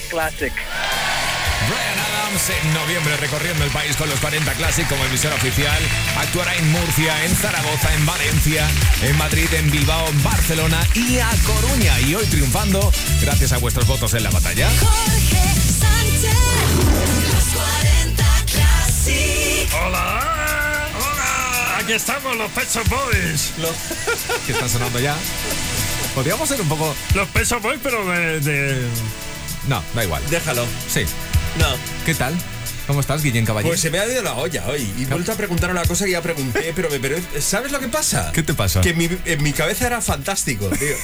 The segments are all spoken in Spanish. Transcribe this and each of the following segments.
40 Classic. Brian Adams en noviembre recorriendo el país con los 40 Classic como emisora oficial. Actuará en Murcia, en Zaragoza, en Valencia, en Madrid, en Bilbao, en Barcelona y a Coruña. Y hoy triunfando gracias a vuestros votos en la batalla. Jorge Sánchez, los 40 Classic. ¡Hola! ¡Hola! Aquí estamos, los Peso Boys. Los, Que están sonando ya. Podríamos ser un poco... los Peso Boys, pero de, de- No, da igual. Déjalo. Sí. No. ¿Qué tal? ¿Cómo estás, Guillén Caballero? Pues se me ha ido la olla hoy. Y he vuelto a preguntar una cosa que ya pregunté, pero, me, pero ¿sabes lo que pasa? ¿Qué te pasa? Que en mi, en mi cabeza era fantástico, tío.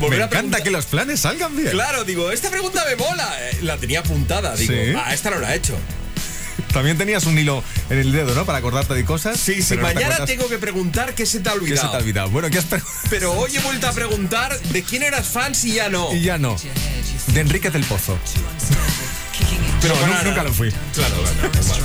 Me a encanta que los planes salgan bien. Claro, digo, esta pregunta me mola. Eh, La tenía apuntada, digo, Sí. ah, esta no la he hecho. También tenías un hilo en el dedo, ¿no? Para acordarte de cosas. Sí, si te mañana tengo que preguntar qué se te ha ¿Qué se olvidado. te ha olvidado? Bueno, ¿qué has? Pero hoy he vuelto a preguntar de quién eras fans y ya no. Y ya no. De Enrique del Pozo. Pero No, con nu- Ana. nunca lo fui. Claro, claro.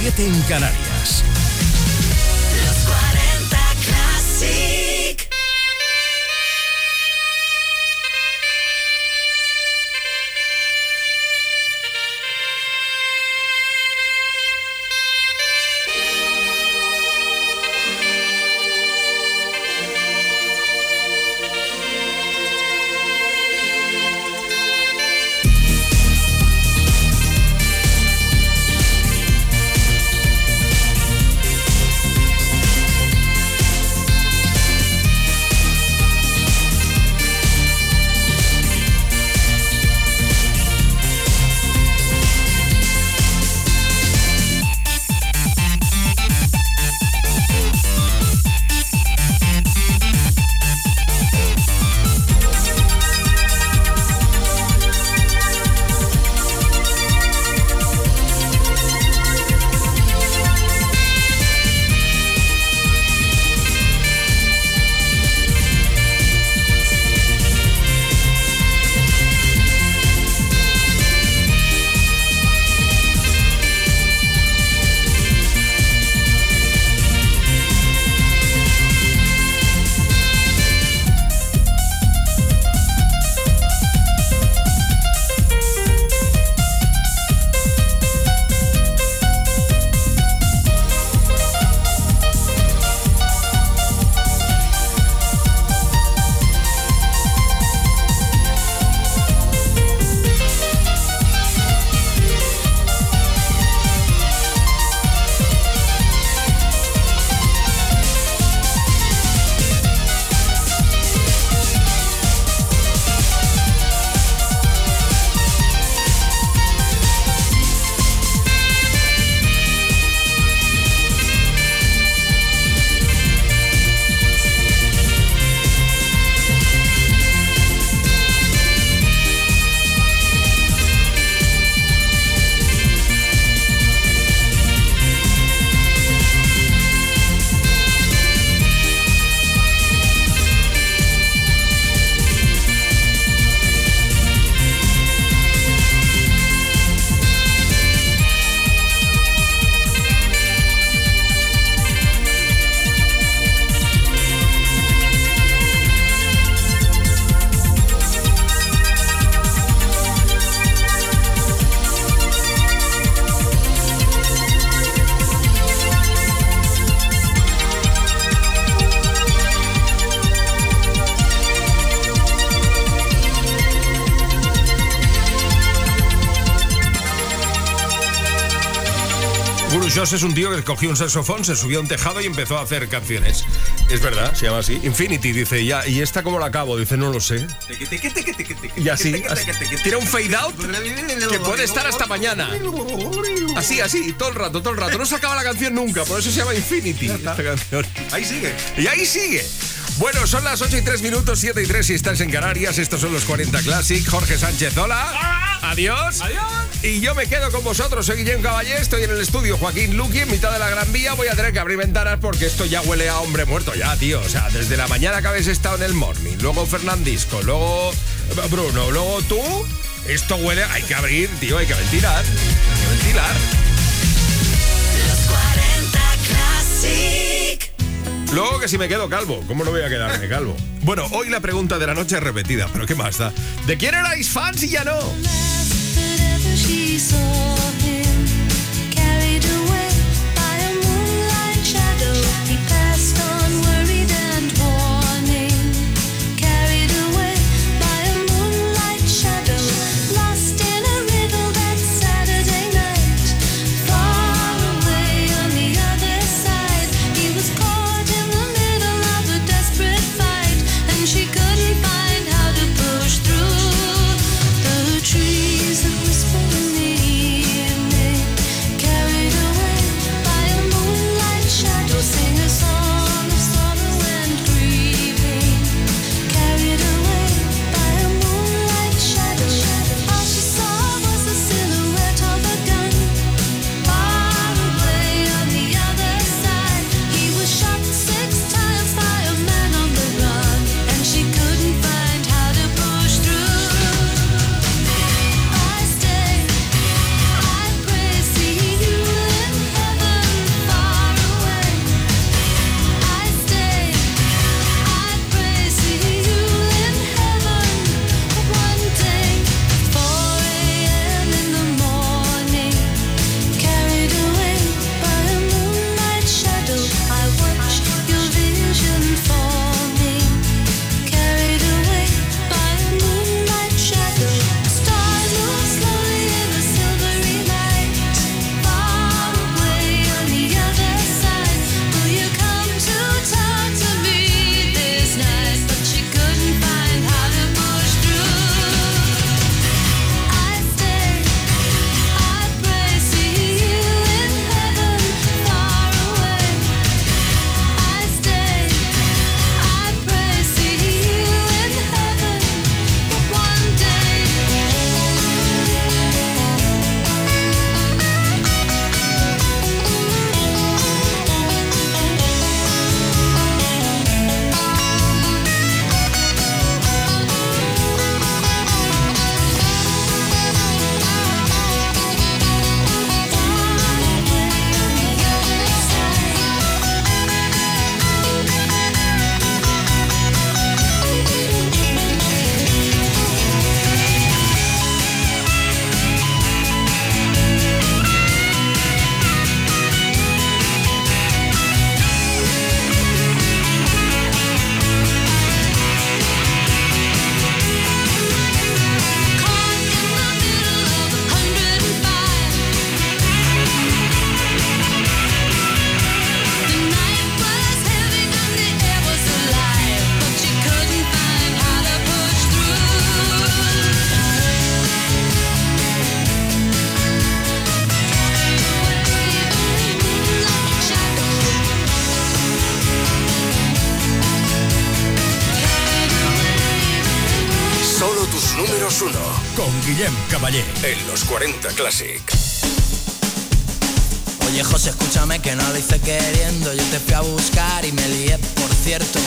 7 en Canarias. Joss es un tío que cogió un saxofón, se subió a un tejado y empezó a hacer canciones. Es verdad, se llama así. Infinity dice, ya, ¿y esta cómo la acabo? Dice, no lo sé. Y así, así. Tira un fade out que puede estar hasta mañana. Así, así, todo el rato, todo el rato. No se acaba la canción nunca, por eso se llama Infinity. Esta canción. Ahí sigue. Y ahí sigue. Bueno, son las 8 y 3 minutos, 7 y 3 si estás en Canarias. Estos son los 40 Classic. Jorge Sánchez, hola. Adiós. Adiós. Y yo me quedo con vosotros. Soy Guillem Caballé, estoy en el estudio Joaquín Luqui, en mitad de la Gran Vía. Voy a tener que abrir ventanas porque esto ya huele a hombre muerto ya, tío. O sea, desde la mañana que habéis estado en el morning, luego Fernandisco, luego eh, Bruno, luego tú. Esto huele, hay que abrir, tío, hay que ventilar. Hay que ventilar. Los 40 Classic. Luego que si me quedo calvo, ¿cómo no voy a quedarme calvo? Bueno, hoy la pregunta de la noche es repetida, pero ¿qué más da? ¿De quién erais fans y ya no? 40 Classic. Oye José, escúchame que no lo hice queriendo. Yo te fui a buscar y me lié, por cierto.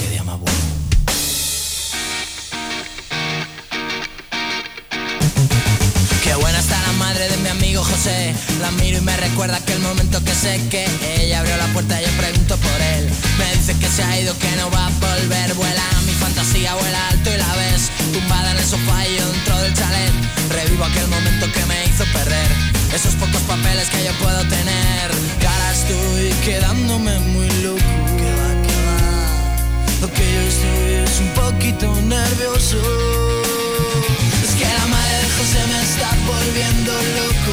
Qué día más bueno. Qué buena está la madre de mi amigo José. La miro y me recuerda aquel momento que sé que ella abrió la puerta y yo pregunto por él. Me dice que se ha ido, que no va a volver. Vuela mi fantasía, vuela alto y la ves. Tumbada en el sofá y yo dentro del chalet. Revivo aquel momento que me hizo perder. Esos pocos papeles que yo puedo tener. Que ahora estoy quedándome muy loco. Lo que yo estoy es un poquito nervioso. Es que la madre de José me está volviendo loco.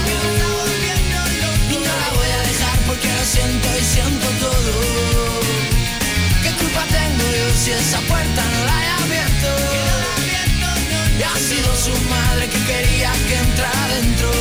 Y no la voy a dejar porque lo siento y siento todo. ¿Qué culpa tengo yo si esa puerta no la he abierto? Y ha sido su madre que quería que entrara dentro.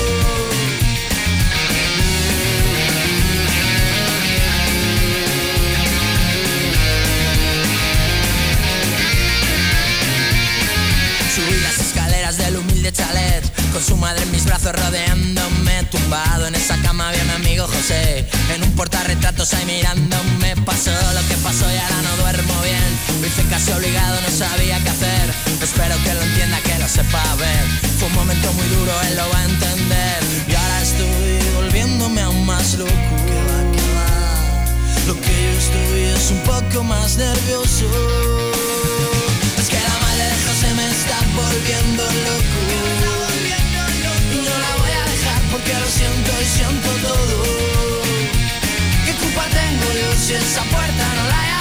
Subí las escaleras del humilde chalet con su madre en mis brazos rodeándome, tumbado en esa cama había mi amigo José. En un portarretratos ahí mirándome, pasó lo que pasó y ahora no duermo bien. Lo hice casi obligado, no sabía qué hacer. Espero que lo entienda, que lo sepa ver. Fue un momento muy duro, él lo va a entender. Y ahora estoy volviéndome aún más loco. Lo que yo estoy es un poco más nervioso. Es que la madre de José me está volviendo loco porque lo siento y siento todo. ¿Qué culpa tengo yo si esa puerta no la he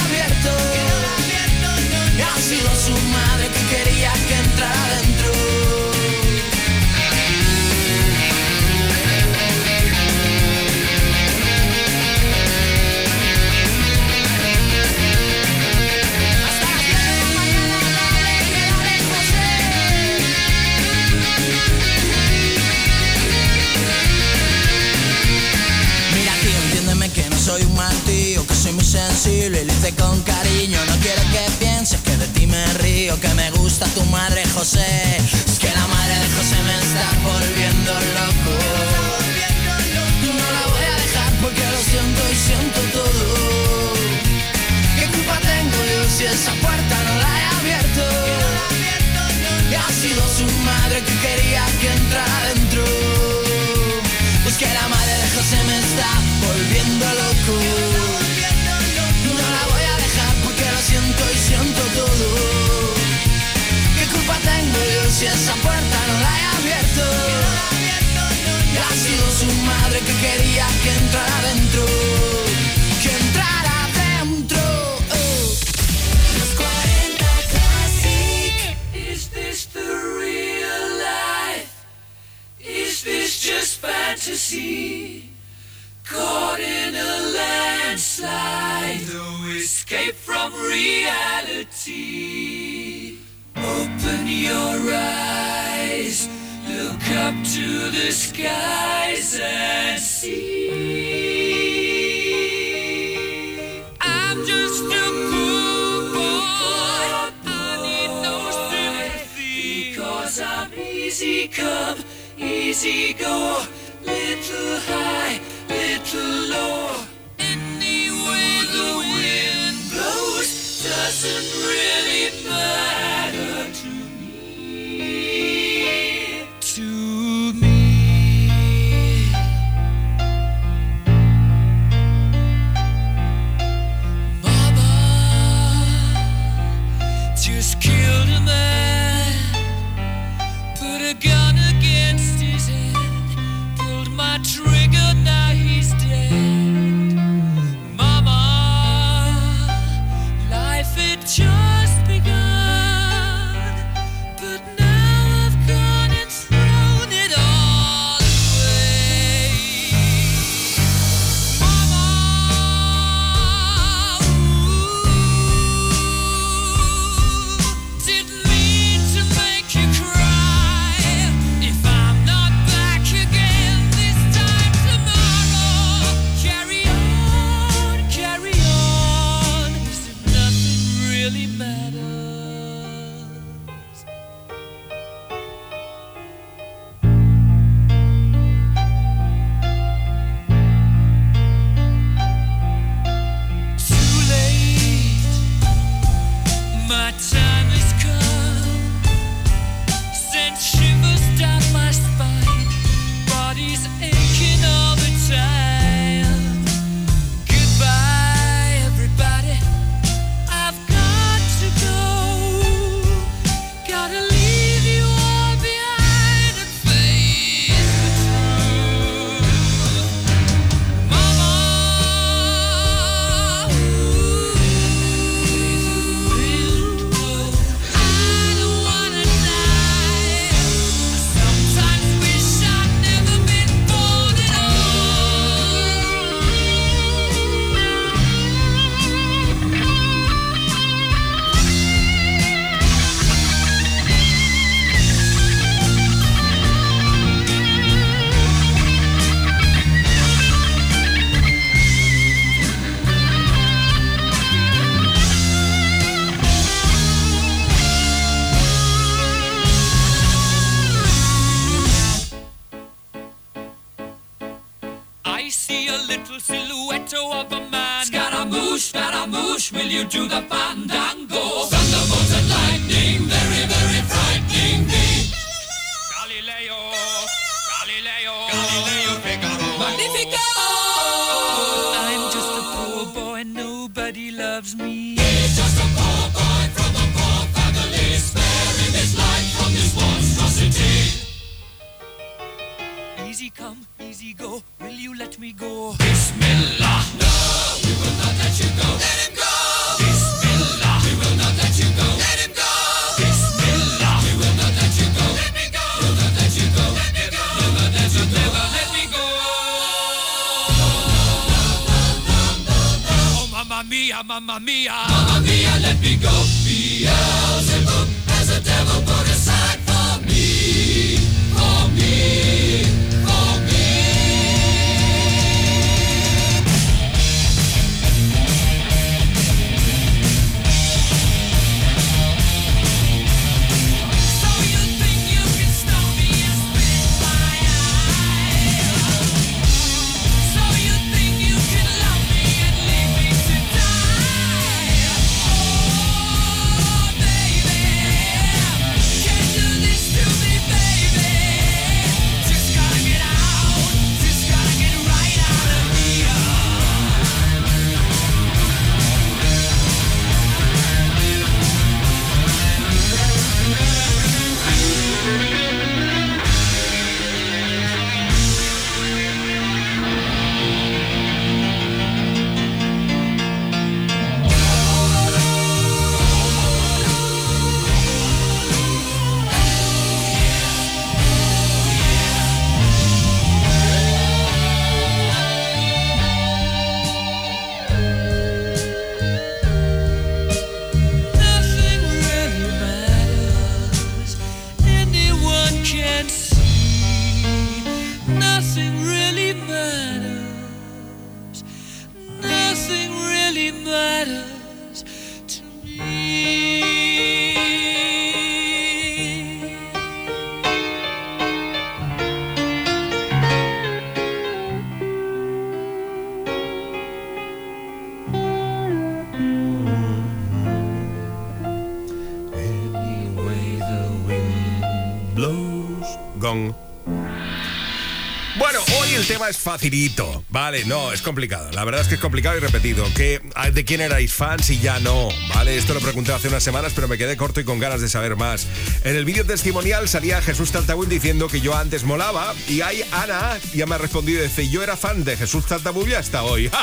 facilito. Vale, no, es complicado. La verdad es que es complicado y repetido. Que, ah, ¿De quién erais fans y ya no? Vale, esto lo pregunté hace unas semanas, pero me quedé corto y con ganas de saber más. En el vídeo testimonial salía Jesús Taltabull diciendo que yo antes molaba y ahí Ana ya me ha respondido y dice, yo era fan de Jesús Taltabull hasta hoy.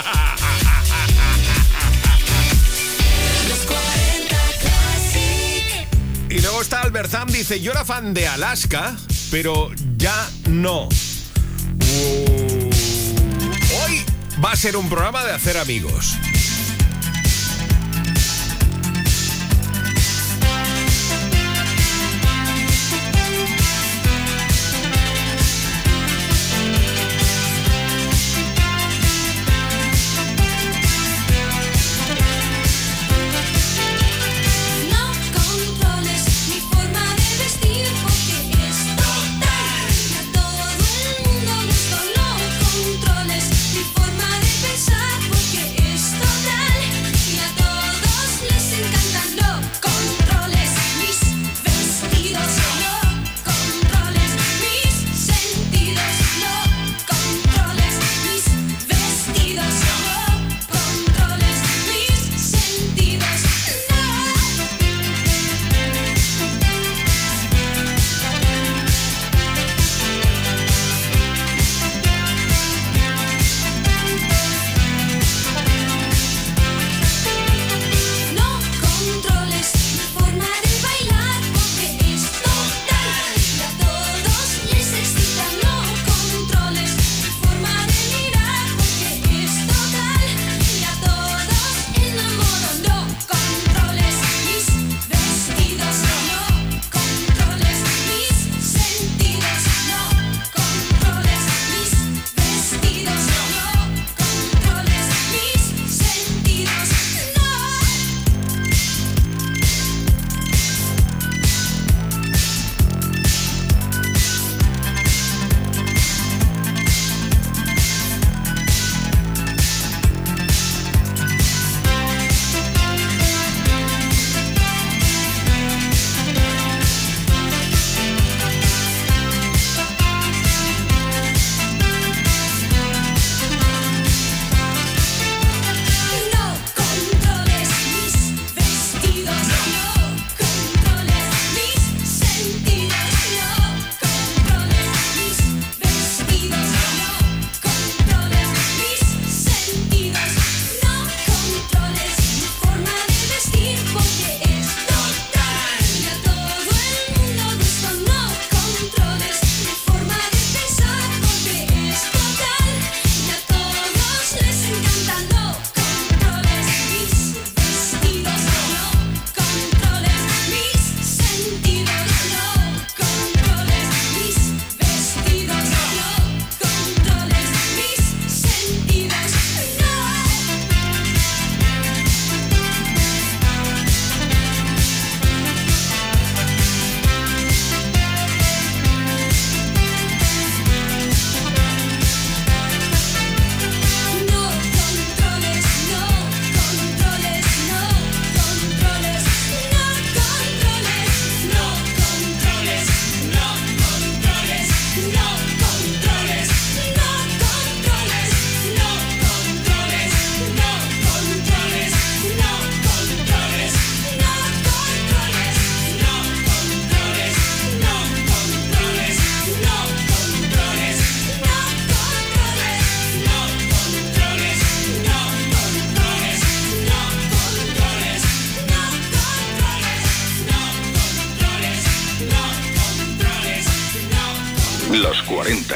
Y luego está Albert Zam, dice, yo era fan de Alaska, pero ya no. va a ser un programa de hacer amigos.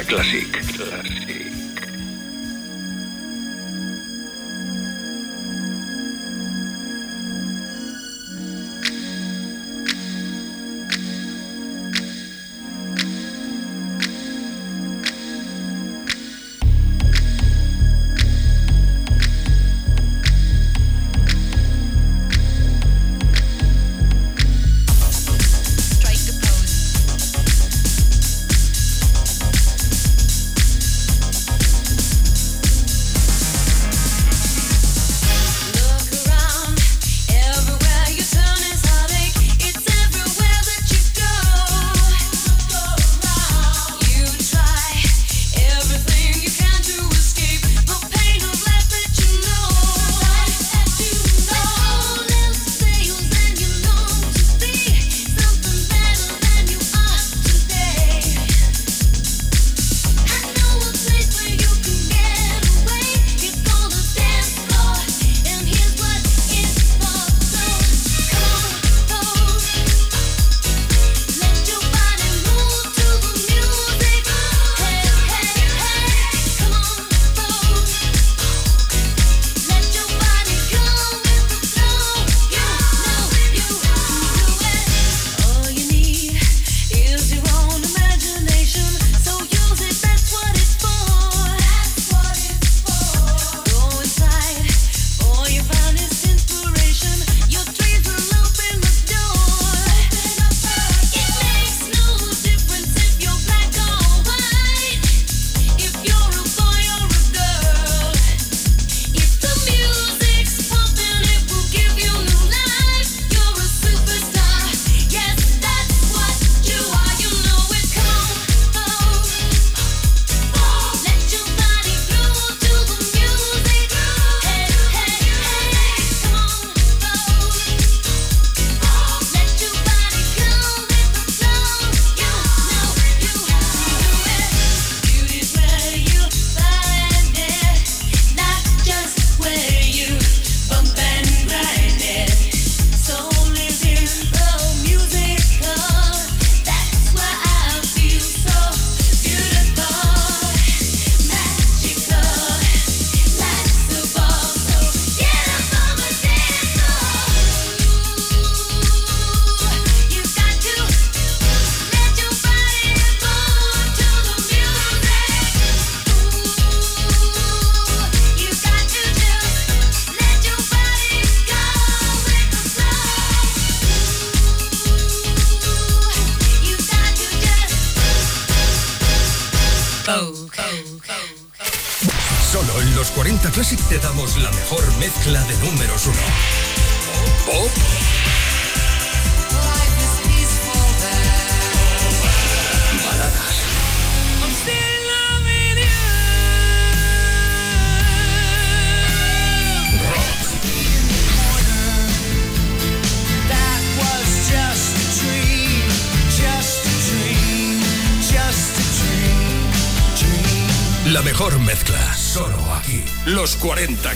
40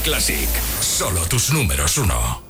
Classic. Solo tus números 1.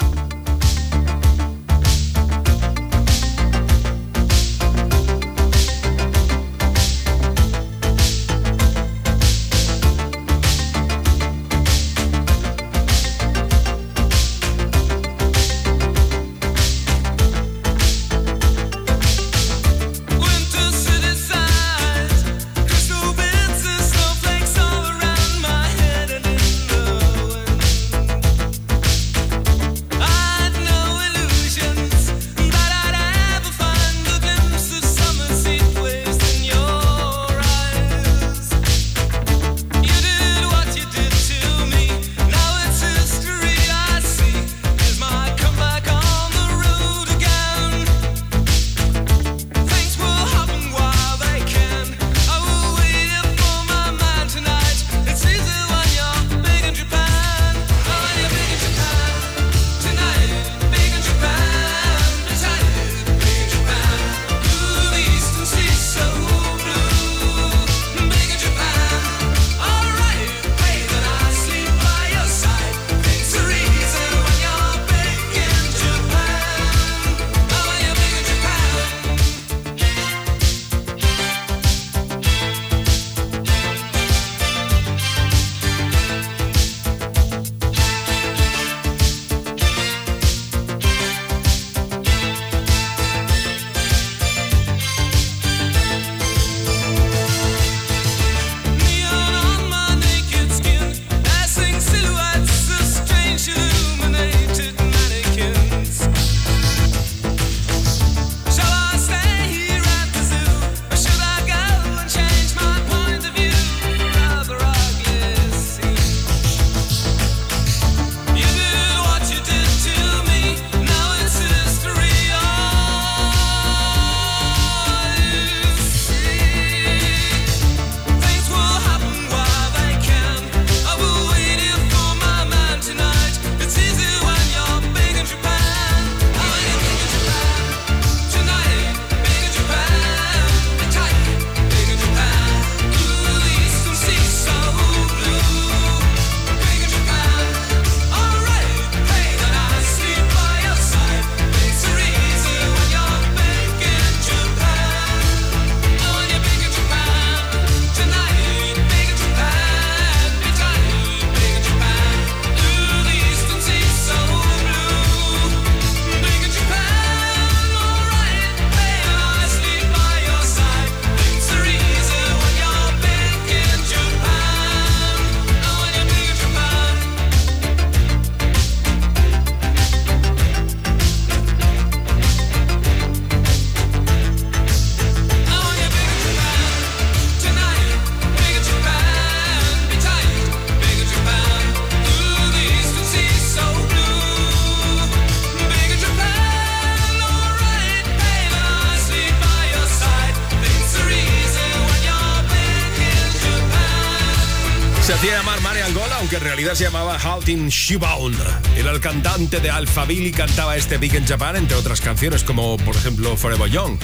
Se llamaba Halting Shebound. Era el cantante de Alphaville y cantaba este Big in Japan, entre otras canciones como, por ejemplo, Forever Young.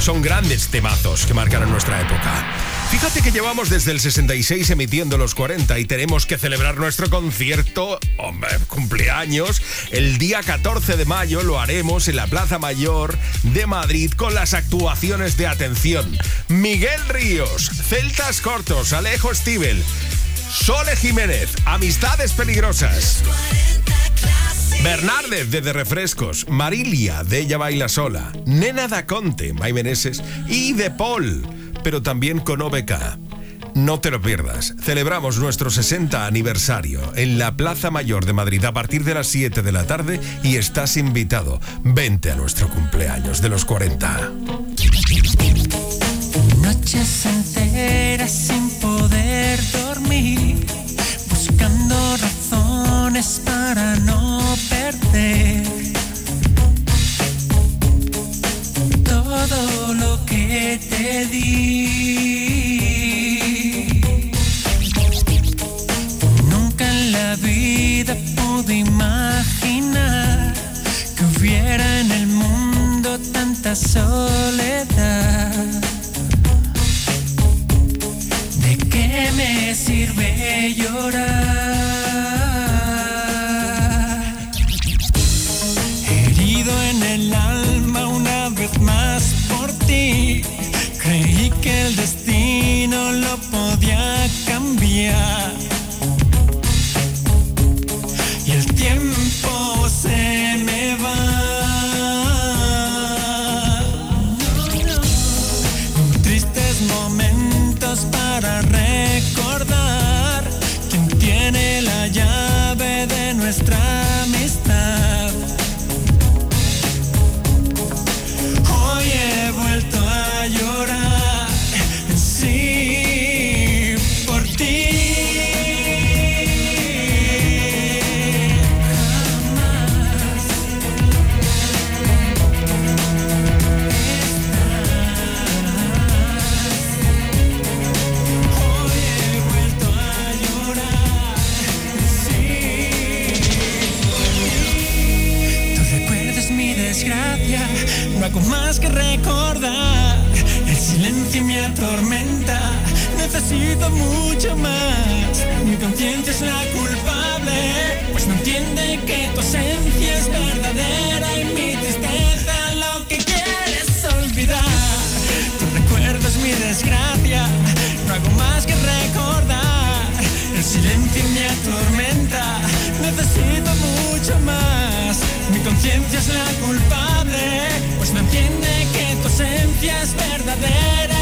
Son grandes temazos que marcaron nuestra época. Fíjate que llevamos desde el 66 emitiendo los 40 y tenemos que celebrar nuestro concierto, hombre, cumpleaños, el día 14 de mayo lo haremos en la Plaza Mayor de Madrid con las actuaciones de atención. Miguel Ríos, Celtas Cortos, Alejo Stivel, Sole Jiménez, Amistades Peligrosas. Bernárdez de De Refrescos, Marilia de Ella Baila Sola, Nena da Conte, May Meneses y De Paul, pero también con OBK. No te lo pierdas. Celebramos nuestro 60 aniversario en la Plaza Mayor de Madrid a partir de las 7 de la tarde y estás invitado. Vente a nuestro cumpleaños de los 40. Noches enteras sin poder dormir, para no perder todo lo que te di. Nunca en la vida pude imaginar que hubiera en el mundo tanta soledad. ¿De qué me sirve llorar? Que el destino mucho más. Mi conciencia es la culpable, pues no entiende que tu esencia es verdadera y mi tristeza lo que quieres olvidar. Tú recuerdas mi desgracia, no hago más que recordar. El silencio me atormenta, necesito mucho más. Mi conciencia es la culpable, pues no entiende que tu esencia es verdadera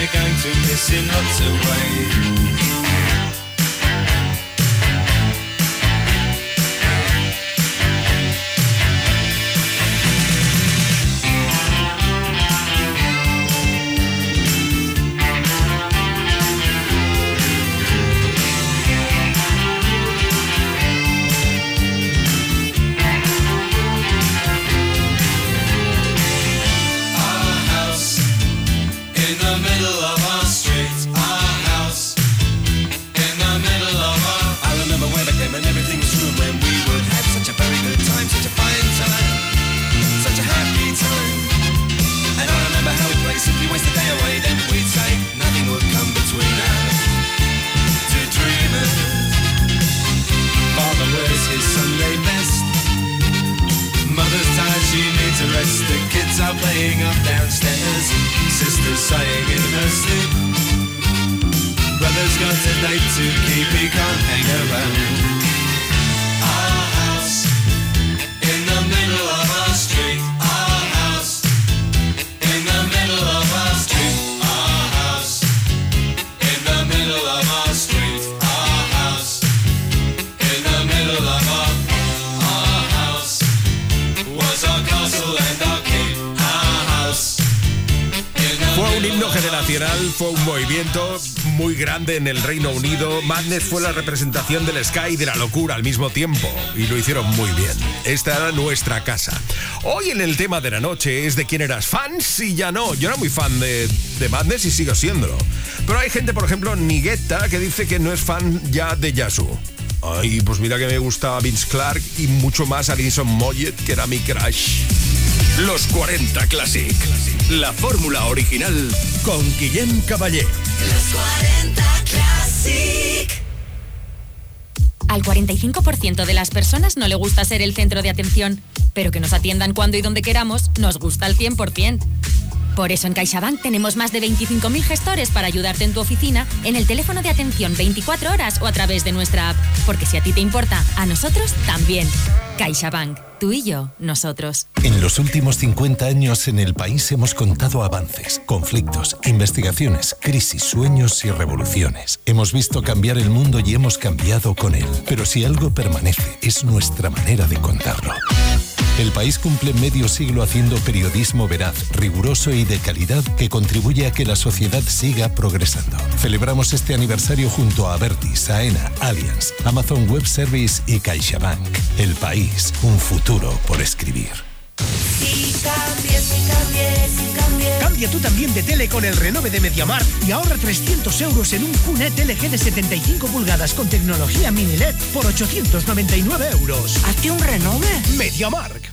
they're going to miss in lots of ways. Madness fue la representación del Sky y de la locura al mismo tiempo. Y lo hicieron muy bien. Esta era nuestra casa. Hoy en el tema de la noche es de quién eras fan y ya no. Yo era muy fan de, de Madness y sigo siéndolo. Pero hay gente, por ejemplo, Nigueta, que dice que no es fan ya de Yasu. Ay, pues mira que me gusta Vince Clark y mucho más Alison Moyet, que era mi crush. Los 40 Classic. La fórmula original con Guillem Caballé. Los 40 Al 45% de las personas no le gusta ser el centro de atención, pero que nos atiendan cuando y donde queramos nos gusta al 100%. Por eso en CaixaBank tenemos más de 25.000 gestores para ayudarte en tu oficina, en el teléfono de atención 24 horas o a través de nuestra app. Porque si a ti te importa, a nosotros también. CaixaBank. Tú y yo, nosotros. En los últimos 50 años en el país hemos contado avances, conflictos, investigaciones, crisis, sueños y revoluciones. Hemos visto cambiar el mundo y hemos cambiado con él. Pero si algo permanece, es nuestra manera de contarlo. El país cumple medio siglo haciendo periodismo veraz, riguroso y de calidad que contribuye a que la sociedad siga progresando. Celebramos este aniversario junto a Avertis, AENA, Allianz, Amazon Web Service y CaixaBank. El país, un futuro por escribir. Cambia tú también de tele con el renove de Mediamar y ahorra 300 euros en un QNET LG de 75 pulgadas con tecnología mini LED por 899 euros. Hazte un renove. Mediamark.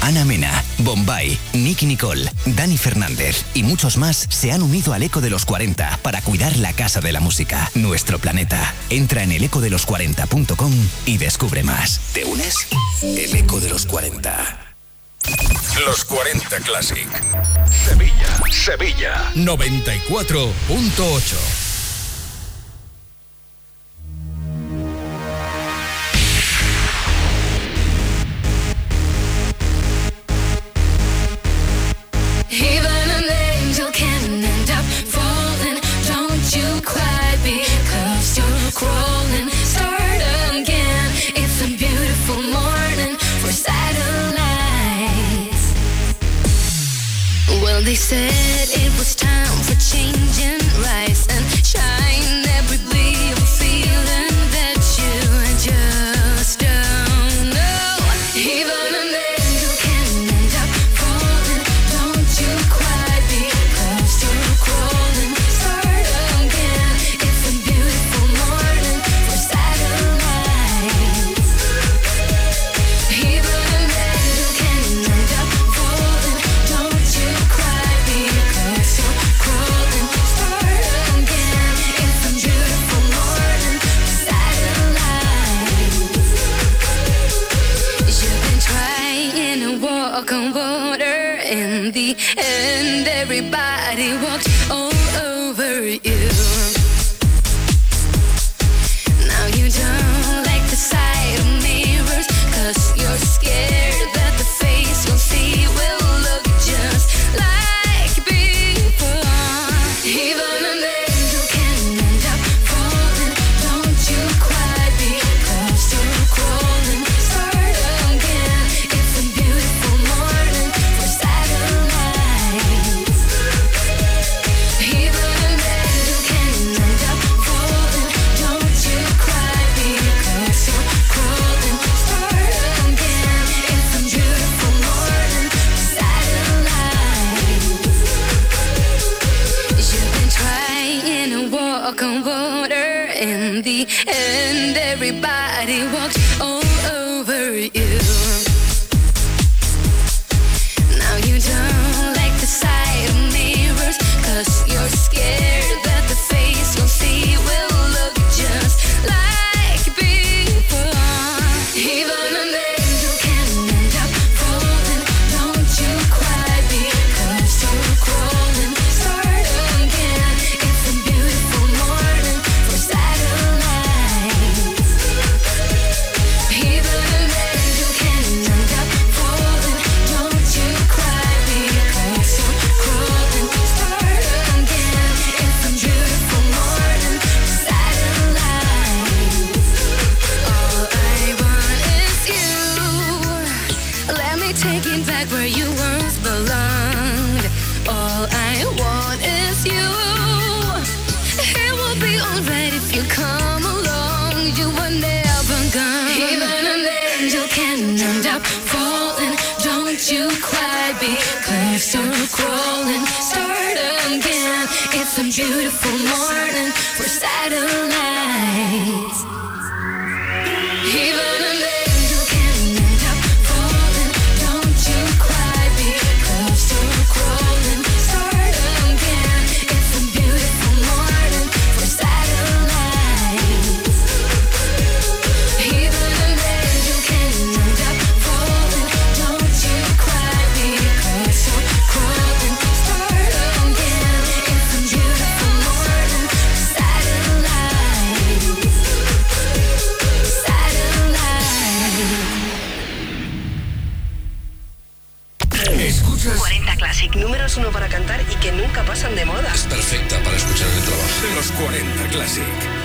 Ana Mena, Bombay, Nicky Nicole, Dani Fernández y muchos más se han unido al Eco de los 40 para cuidar la casa de la música, nuestro planeta. Entra en elecodelos40.com y descubre más. ¿Te unes? El Eco de los 40. Los 40 Classic. Sevilla, Sevilla. 94.8. Even said it was time for changing. and everybody wants everybody. taking back where you once belonged. All I want is you. It will be alright if you come along. You were never gone. Even an angel can end up falling. Don't you cry because you're crawling. Start again. It's a beautiful morning for Saturday nights. Even números uno para cantar y que nunca pasan de moda. Es perfecta para escuchar el trabajo. Los 40 Classic.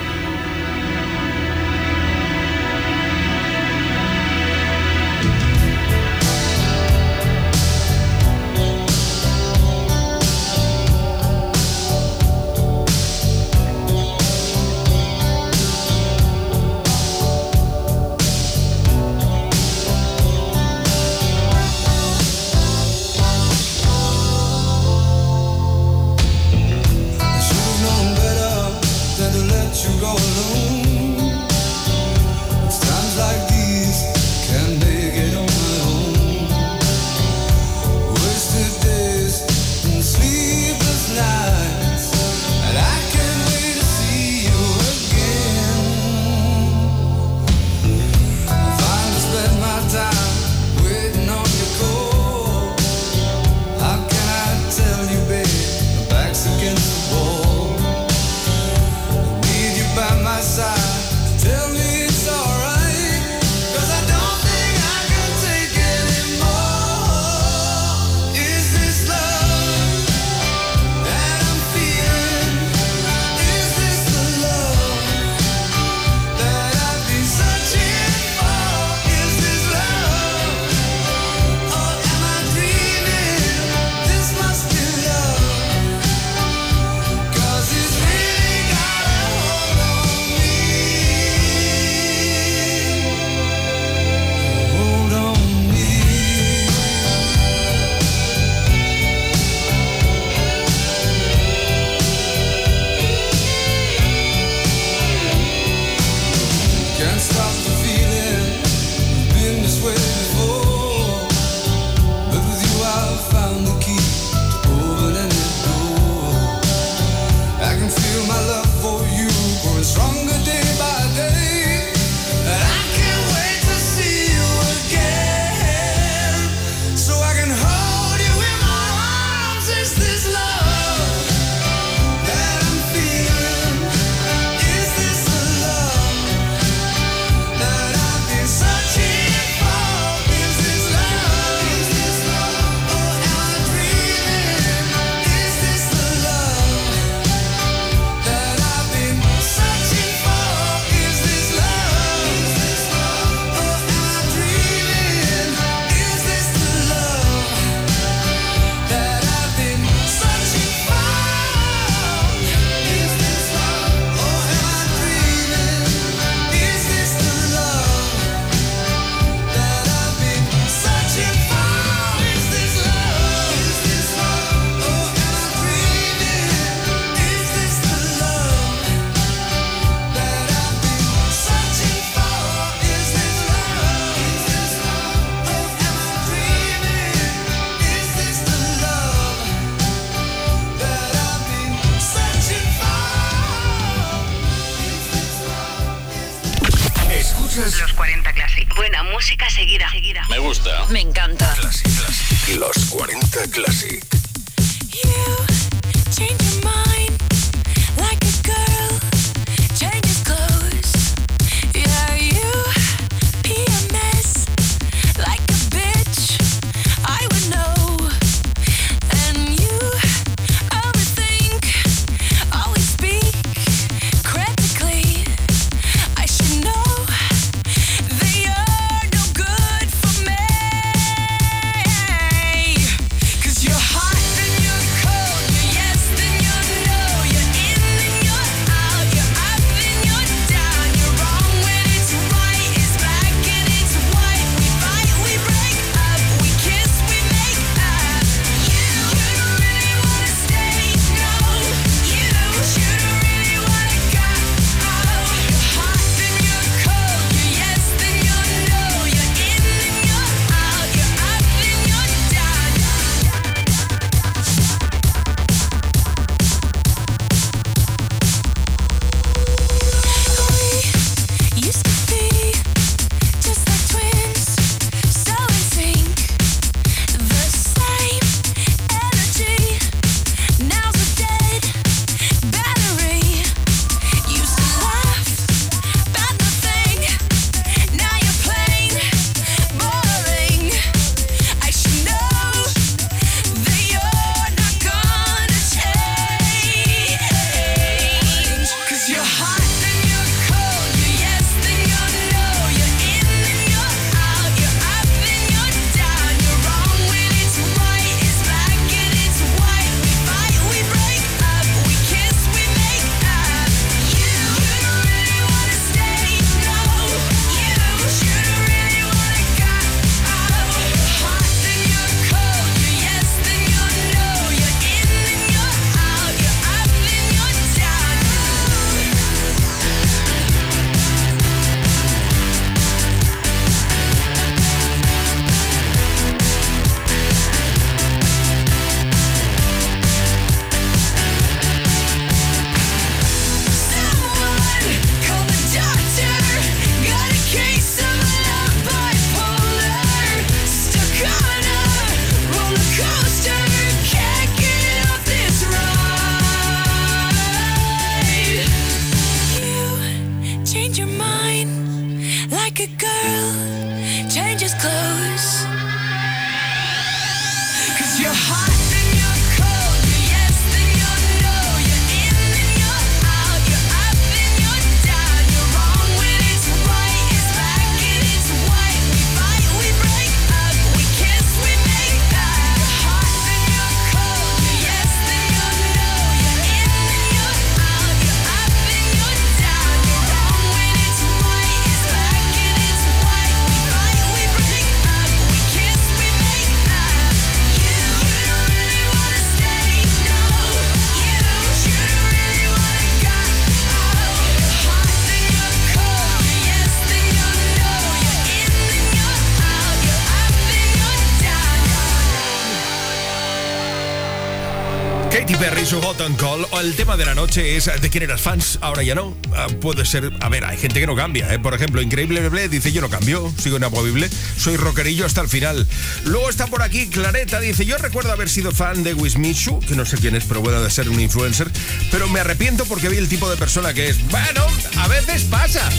Mountain Call. El tema de la noche es de quién eras fans, ahora ya no. Ah, puede ser, a ver, hay gente que no cambia. ¿eh? Por ejemplo, Increíble Bleble dice yo no cambio, sigo inamovible, soy rockerillo hasta el final. Luego está por aquí Clareta, dice yo recuerdo haber sido fan de Wismichu, que no sé quién es, pero bueno, de ser un influencer, pero me arrepiento porque vi el tipo de persona que es. Bueno, a veces pasa.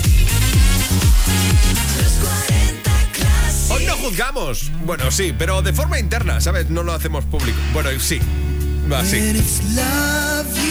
Hoy no juzgamos. Bueno, sí, pero de forma interna, ¿sabes? No lo hacemos público. Bueno, sí, Así.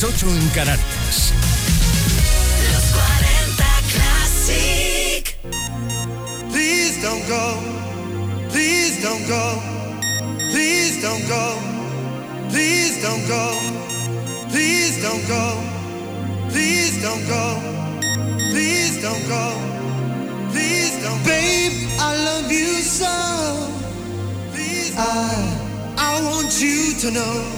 las 8 en Canarias. Please don't go. Please don't go. Please don't go. Please don't go. Please don't go. Please don't go. Please don't go. Please don't Babe, I love you so. I I want you to know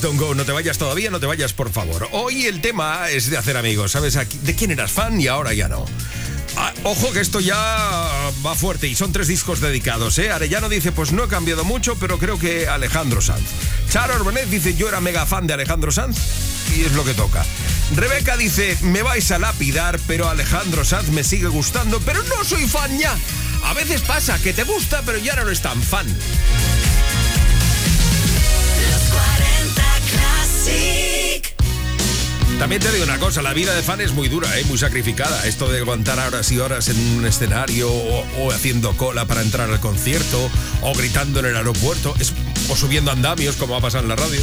Don't Go. No te vayas todavía, no te vayas, por favor. Hoy el tema es de hacer amigos. ¿Sabes de quién eras fan y ahora ya no? Ah, ojo que esto ya va fuerte y son tres discos dedicados. ¿eh? Arellano dice, pues no he cambiado mucho, pero creo que Alejandro Sanz. Charo Orbenet dice, yo era mega fan de Alejandro Sanz y es lo que toca. Rebeca dice, me vais a lapidar, pero Alejandro Sanz me sigue gustando, pero no soy fan ya. A veces pasa que te gusta, pero ya no eres tan fan. También te digo una cosa, la vida de fan es muy dura, ¿eh? muy sacrificada. Esto de aguantar horas y horas en un escenario o, haciendo cola para entrar al concierto o gritando en el aeropuerto es, o subiendo andamios como ha pasado en la radio.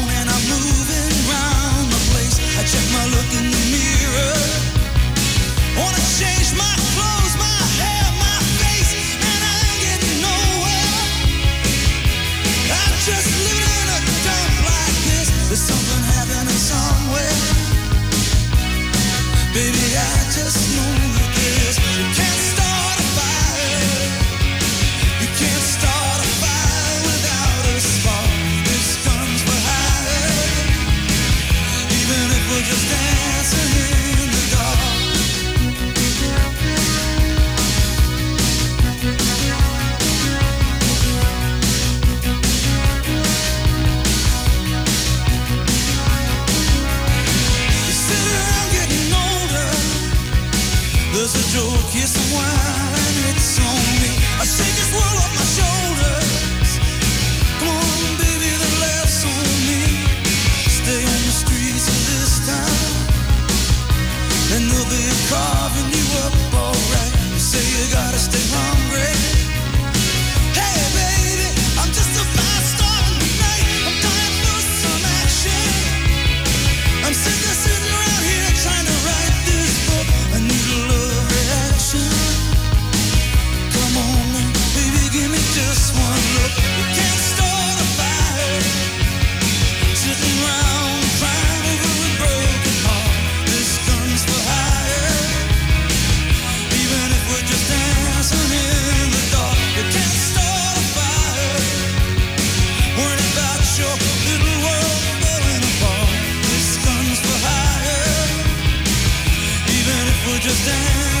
just dance.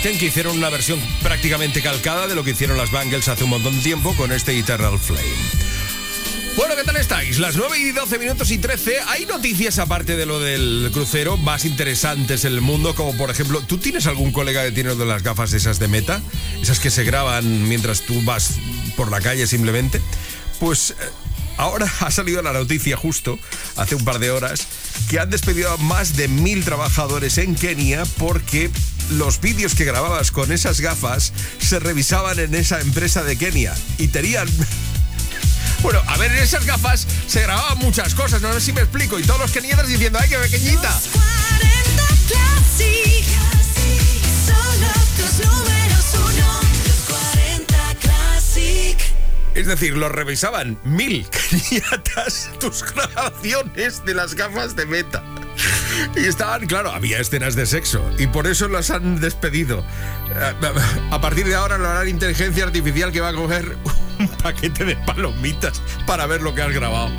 Que hicieron una versión prácticamente calcada de lo que hicieron las Bangles hace un montón de tiempo con este Eternal Flame. Bueno, ¿qué tal estáis? Las 9 y 12 minutos y 13. Hay noticias aparte de lo del crucero más interesantes en el mundo, como por ejemplo, ¿tú tienes algún colega que tiene de las gafas esas de meta? Esas que se graban mientras tú vas por la calle simplemente. Pues eh, ahora ha salido la noticia justo, hace un par de horas, que han despedido a más de mil trabajadores en Kenia porque los vídeos que grababas con esas gafas se revisaban en esa empresa de Kenia y tenían bueno, a ver, en esas gafas se grababan muchas cosas, no sé si me explico. Y todos los keniatas diciendo, ¡ay, qué pequeñita! Classic. Solo tus números uno. Los 40 Classic. Es decir, los revisaban mil keniatas tus grabaciones de las gafas de meta. Y estaban, claro, había escenas de sexo y por eso las han despedido. Eh, A partir de ahora lo hará la inteligencia artificial que va a coger un paquete de palomitas para ver lo que has grabado.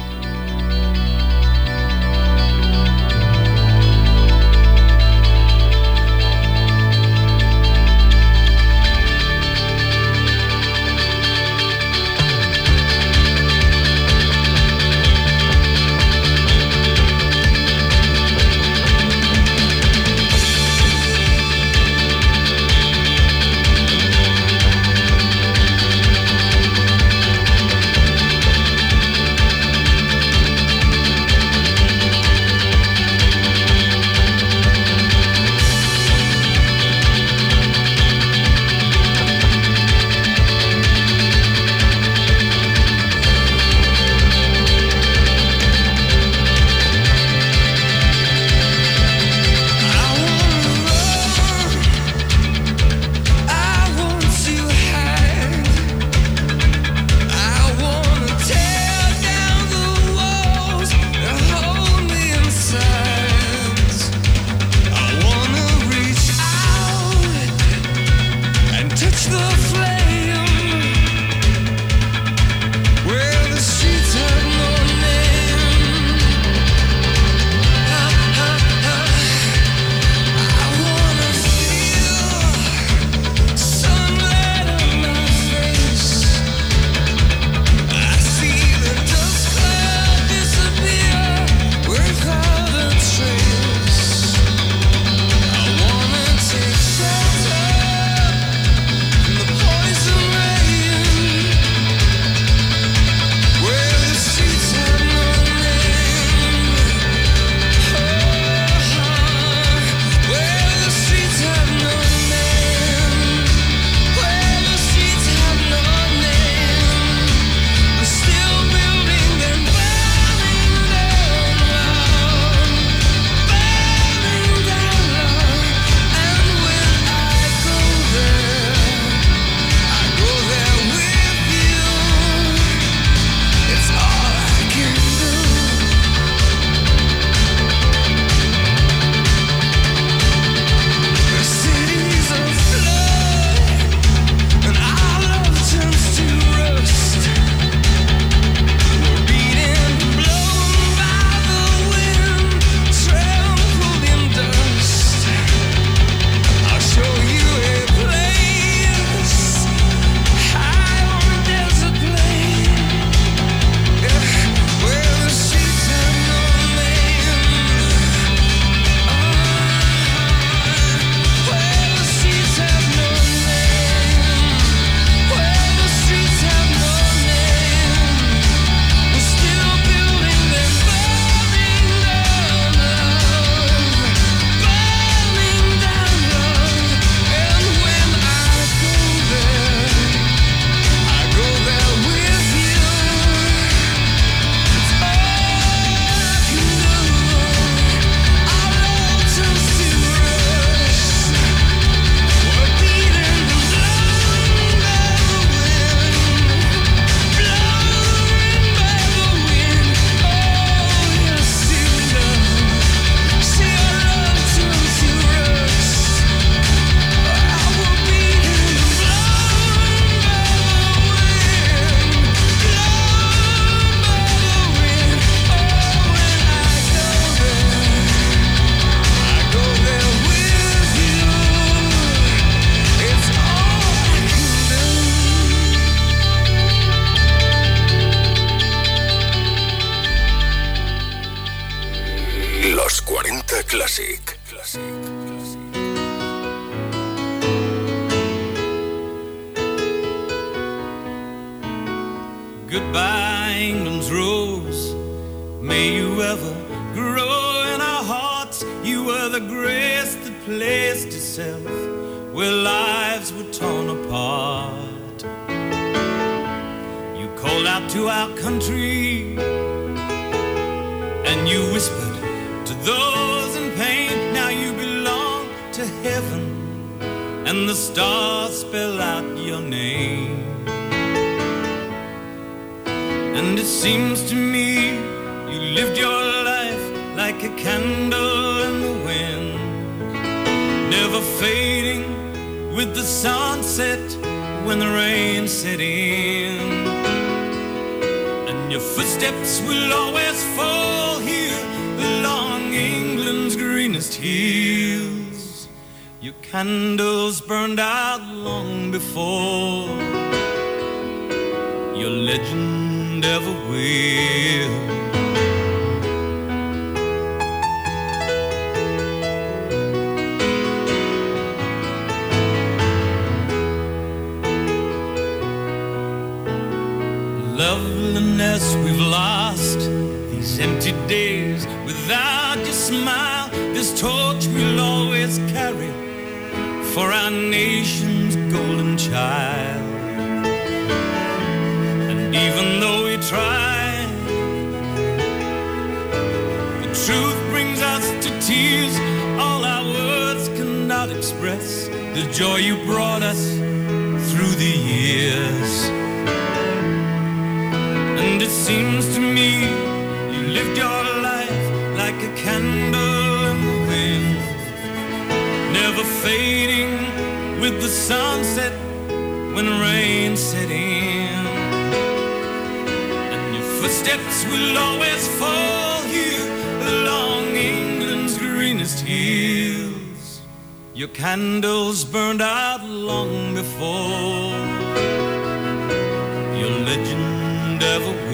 truth brings us to tears. All our words cannot express the joy you brought us through the years. And it seems to me you lived your life like a candle in the wind, never fading with the sunset when rain set in. And your footsteps will always fall just heals. Your candles burned out long before your legend ever.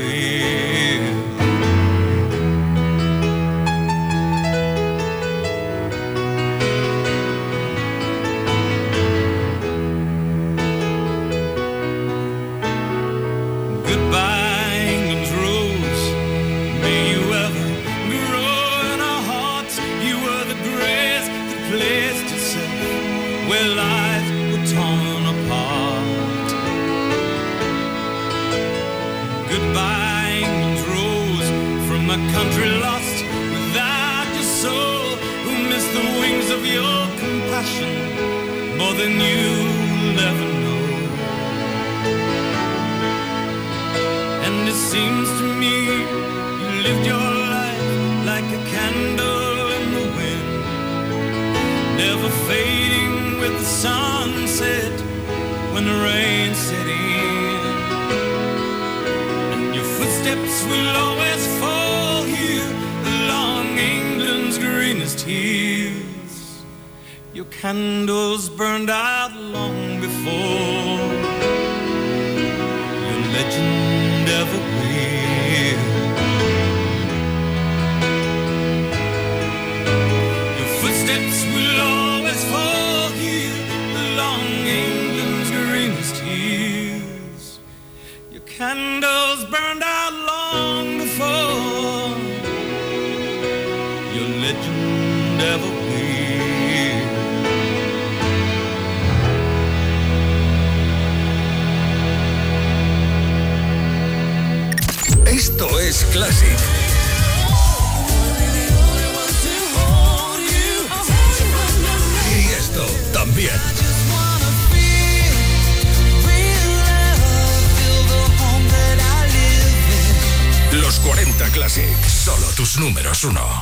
when the rain set in. And your footsteps will always fall here along England's greenest hills. Your candles burned out long before. Classic. Y esto también. Los 40 Classic, solo tus números uno.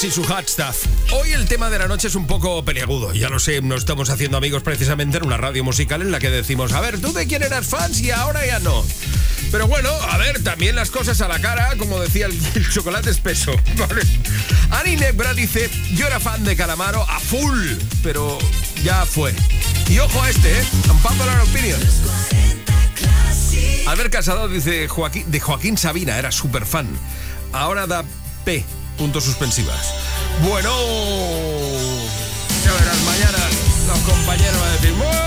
Y su Hot Stuff. Hoy el tema de la noche es un poco peliagudo. Ya lo sé, nos estamos haciendo amigos precisamente en una radio musical en la que decimos, a ver, tú de quién eras fans y ahora ya no. Pero bueno, a ver, también las cosas a la cara, como decía el, el chocolate espeso. ¿vale? Ani Nebra dice, yo era fan de Calamaro a full, pero ya fue. Y ojo a este, ¿eh? Unpopular Opinion. Albert Casado dice, Joaquín, de Joaquín Sabina era súper fan. Ahora da P puntos suspensivas. Bueno, ya verás, mañana los compañeros van a decir, ¡Bueno!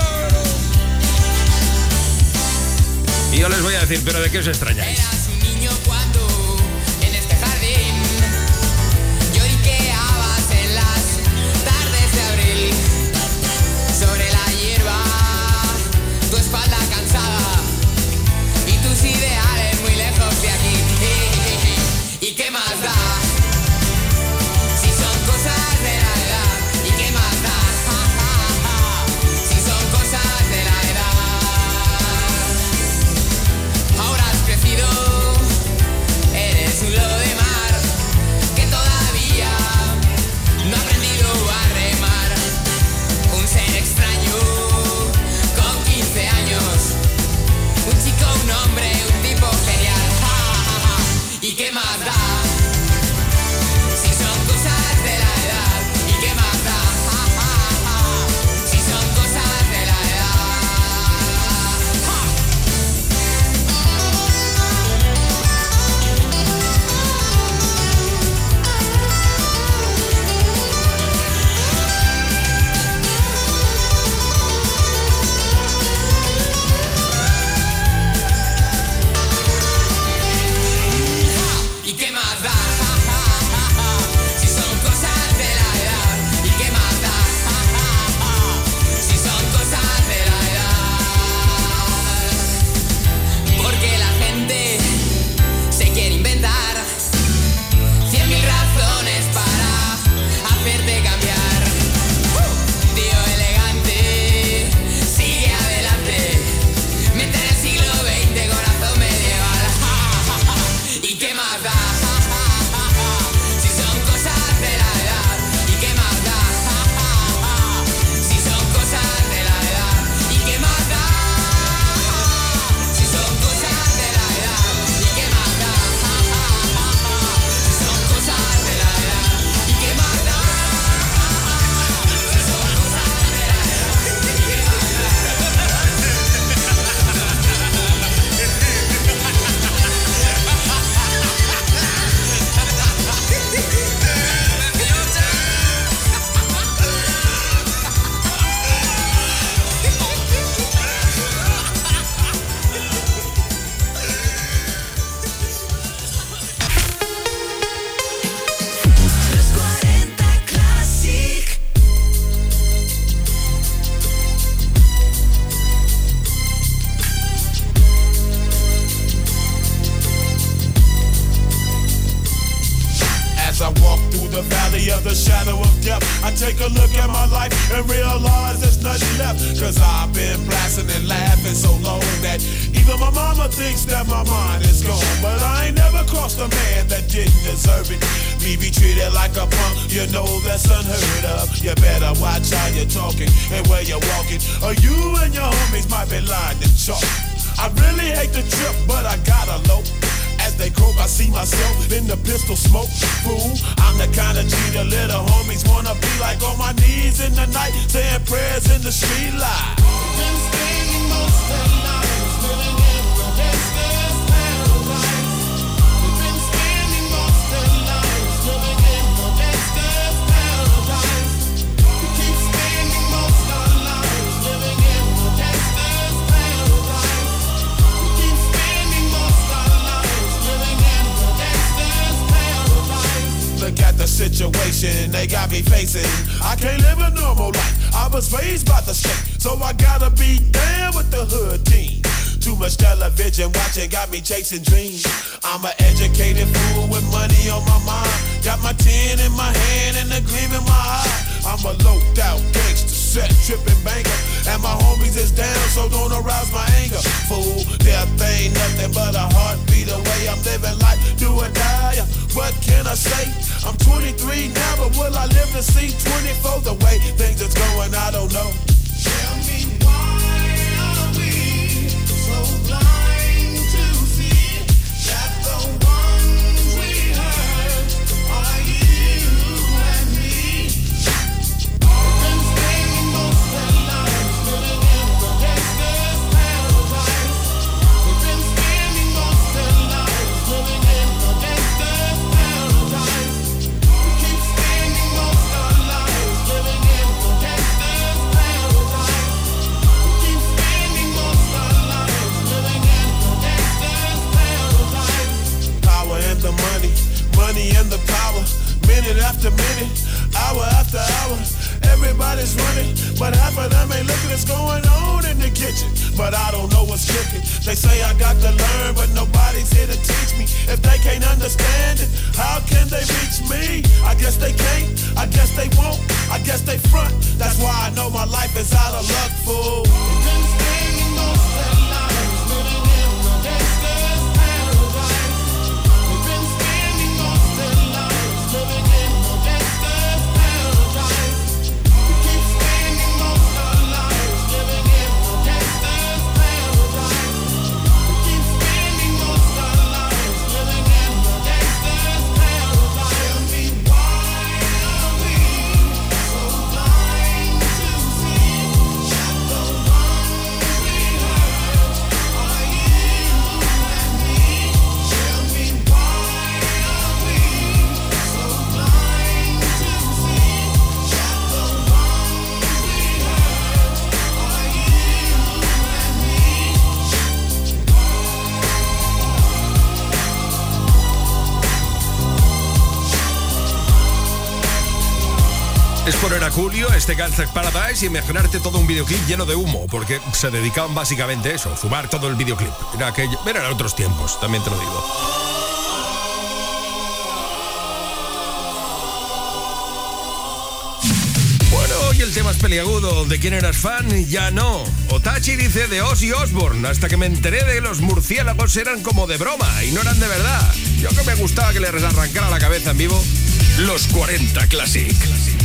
Y yo les voy a decir, pero ¿de qué os extrañáis? Eras un niño cuando and Julio, este Gangsta's Paradise, y imaginarte todo un videoclip lleno de humo, porque se dedicaban básicamente a eso, fumar todo el videoclip. Era aquello, eran otros tiempos, también te lo digo. Bueno, Hoy el tema es peliagudo, de quién eras fan, ya no. Otachi dice de Ozzy Osbourne, hasta que me enteré de que los murciélagos eran como de broma y no eran de verdad. Yo que me gustaba que les arrancara la cabeza en vivo, los 40 Classic.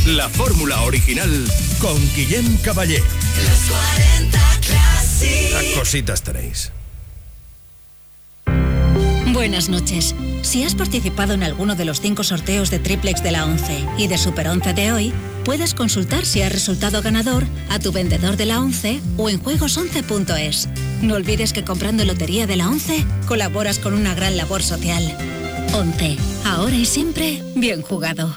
La fórmula original con Guillem Caballé. Los 40 Classic. Las cositas tenéis. Buenas noches. Si has participado en alguno de los cinco sorteos de Triplex de la 11 y de Super 11 de hoy, puedes consultar si has resultado ganador a tu vendedor de la 11 o en juegos11.es. No olvides que comprando Lotería de la 11 colaboras con una gran labor social. 11. Ahora y siempre, bien jugado.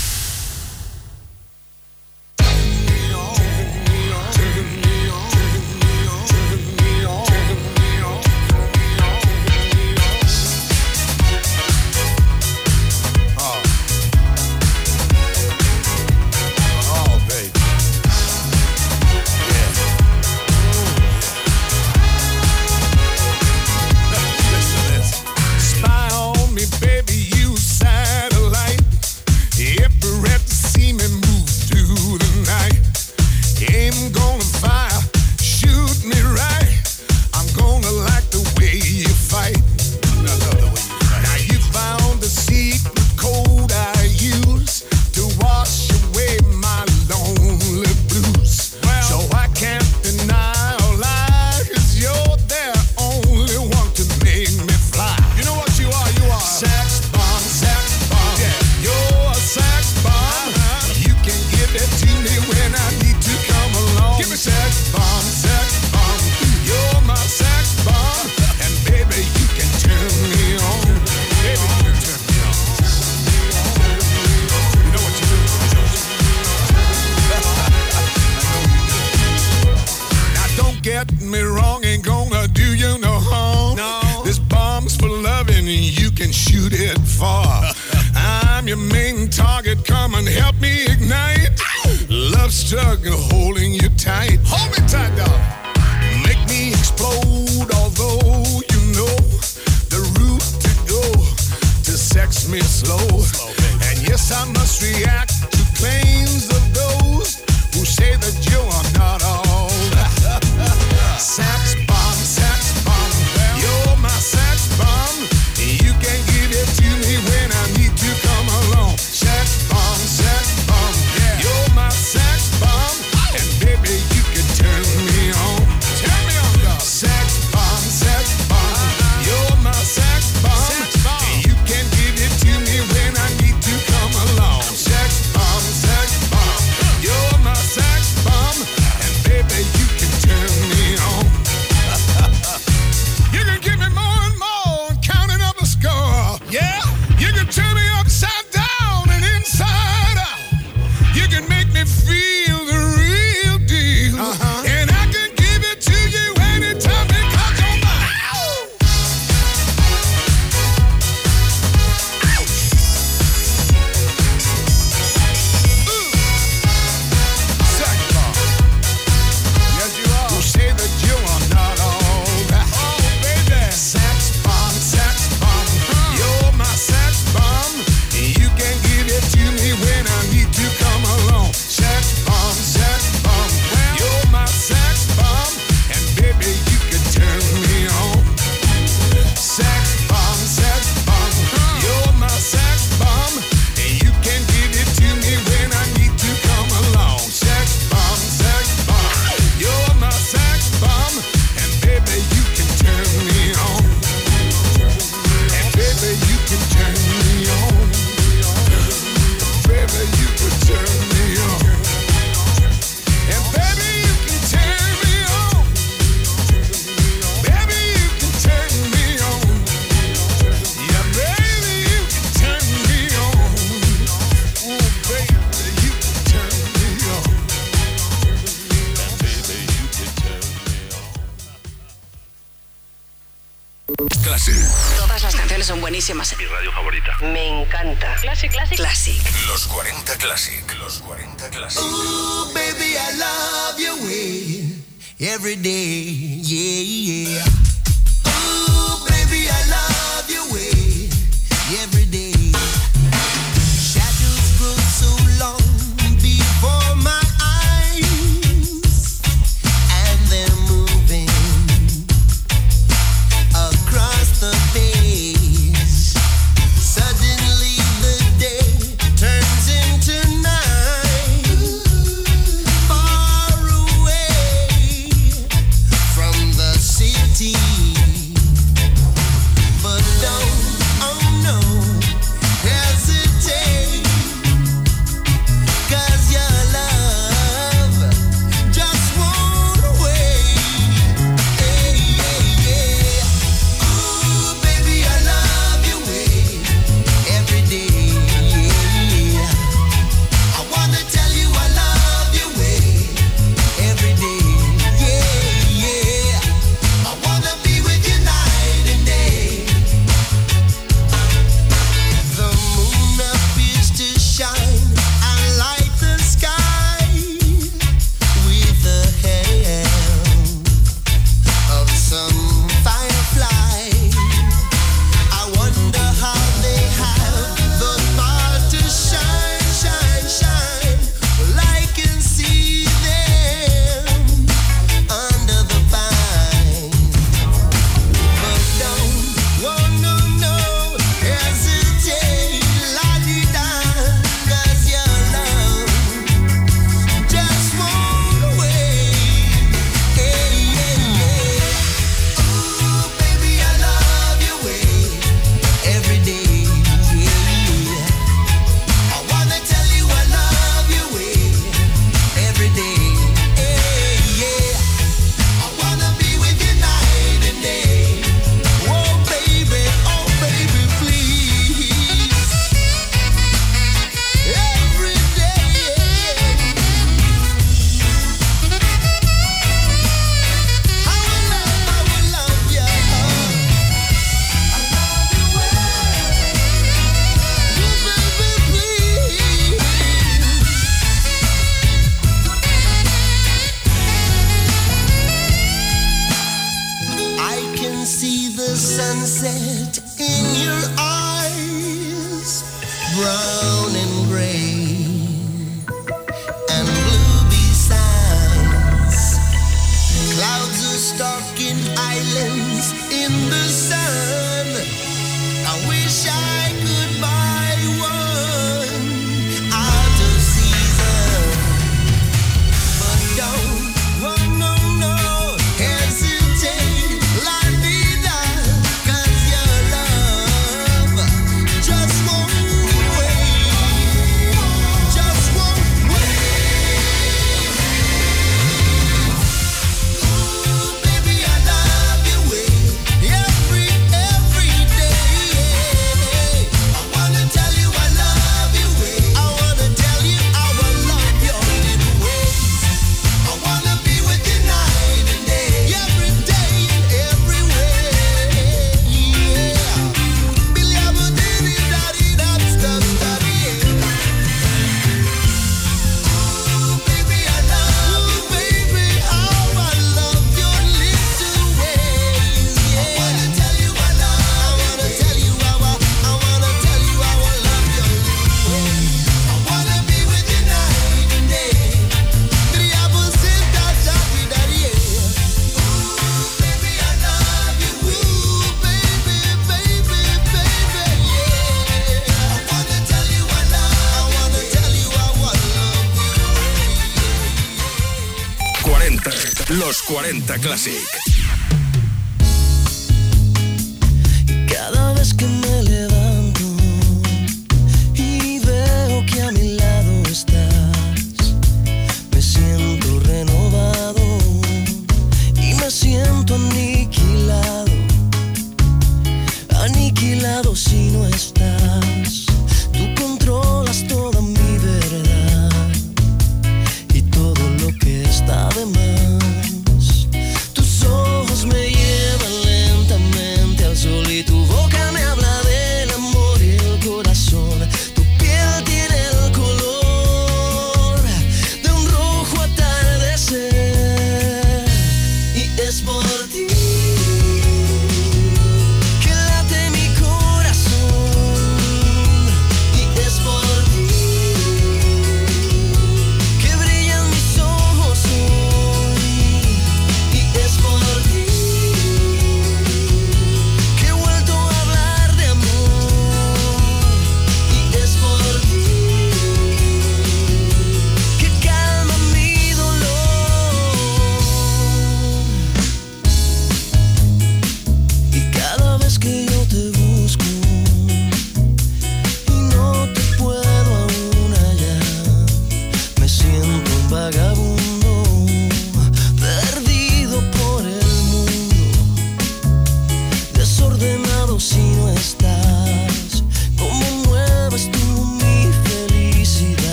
Classic.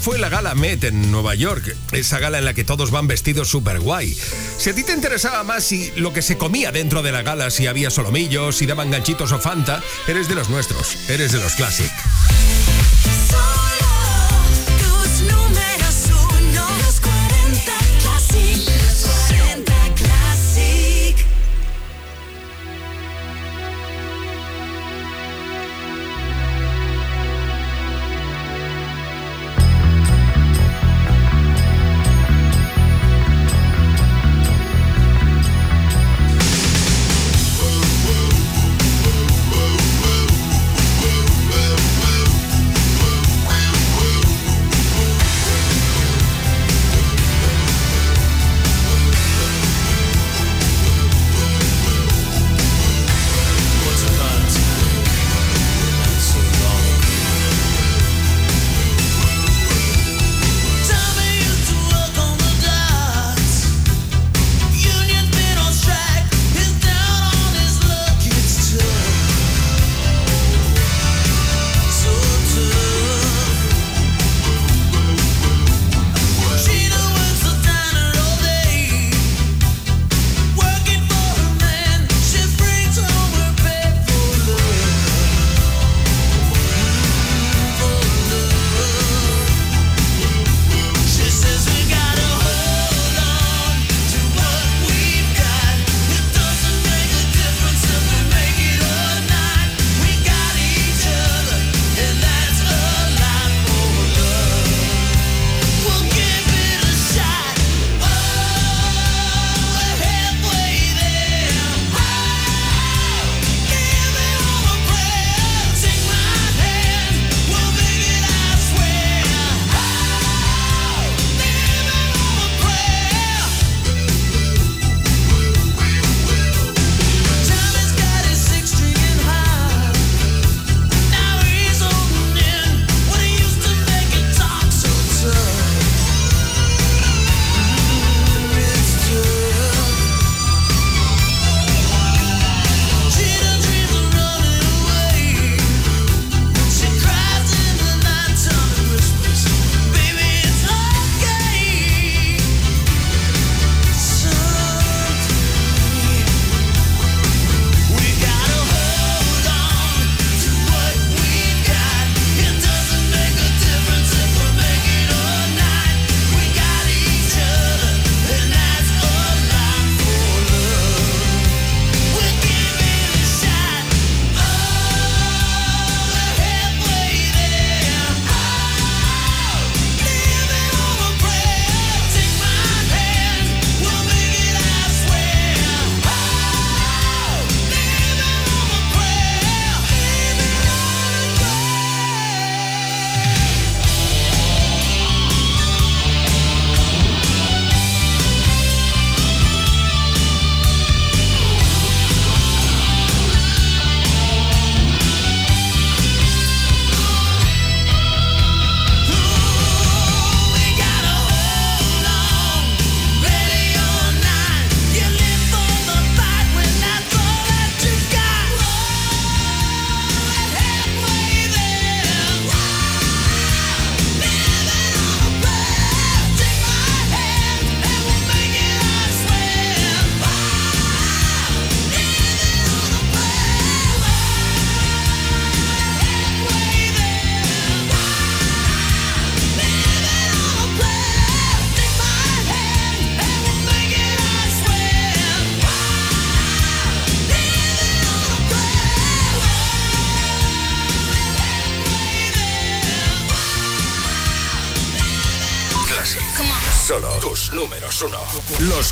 fue la gala Met en Nueva York, esa gala en la que todos van vestidos súper guay. Si a ti te interesaba más si lo que se comía dentro de la gala, si había solomillos, si daban ganchitos o fanta, eres de los nuestros, eres de los Classic.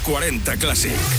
40 Classic.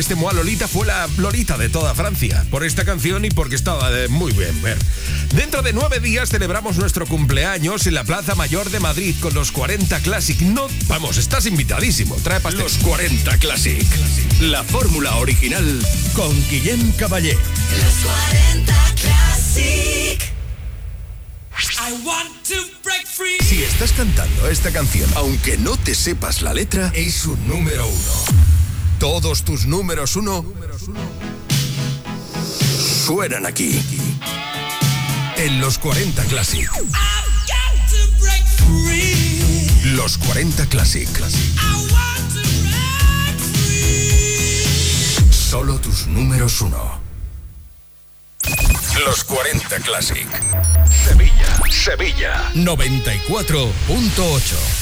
este Moa Lolita fue la Lolita de toda Francia por esta canción y porque estaba muy bien ver. Dentro de nueve días celebramos nuestro cumpleaños en la Plaza Mayor de Madrid con los 40 Classic. No, vamos, estás invitadísimo. Trae pastel. Los 40 Classic. La fórmula original con Guillem Caballé. Los 40 Classic. I want to break free. Si estás cantando esta canción, aunque no te sepas la letra, es un número uno. Todos tus números uno suenan aquí. En los 40 Classic. Los 40 Classic. Solo tus números uno. Los 40 Classic. Sevilla. Sevilla. 94.8.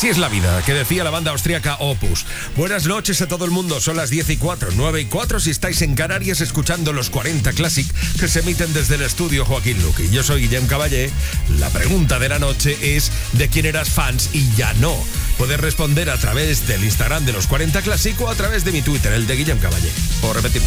Así es la vida, que decía la banda austríaca Opus. Buenas noches a todo el mundo, son las 10 y 4, 9 y 4 si estáis en Canarias escuchando los 40 Classic que se emiten desde el estudio Joaquín Luqui. Yo soy Guillem Caballé. La pregunta de la noche es ¿de quién eras fans y ya no? Puedes responder a través del Instagram de los 40 Classic o a través de mi Twitter, el de Guillem Caballé. Por repetirme.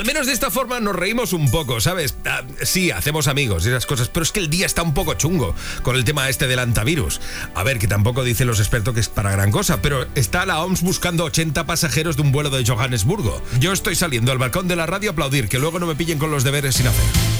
Al menos de esta forma nos reímos un poco, ¿sabes? Ah, sí, hacemos amigos y esas cosas, pero es que el día está un poco chungo con el tema este del antivirus. A ver, que tampoco dicen los expertos que es para gran cosa, pero está la OMS buscando 80 pasajeros de un vuelo de Johannesburgo. Yo estoy saliendo al balcón de la radio a aplaudir, que luego no me pillen con los deberes sin hacer.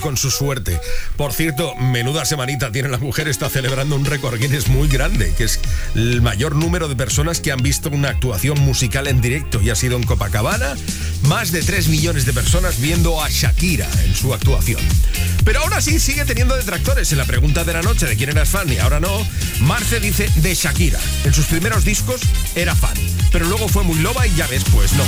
Con su suerte. Por cierto, menuda semanita tiene la mujer, está celebrando un récord Guinness muy grande, que es el mayor número de personas que han visto una actuación musical en directo y ha sido en Copacabana. Más de 3 millones de personas viendo a Shakira en su actuación. Pero ahora sí sigue teniendo detractores. En la pregunta de la noche de quién eras fan y ahora no, Marce dice de Shakira. En sus primeros discos era fan, pero luego fue muy loba y ya ves, pues no.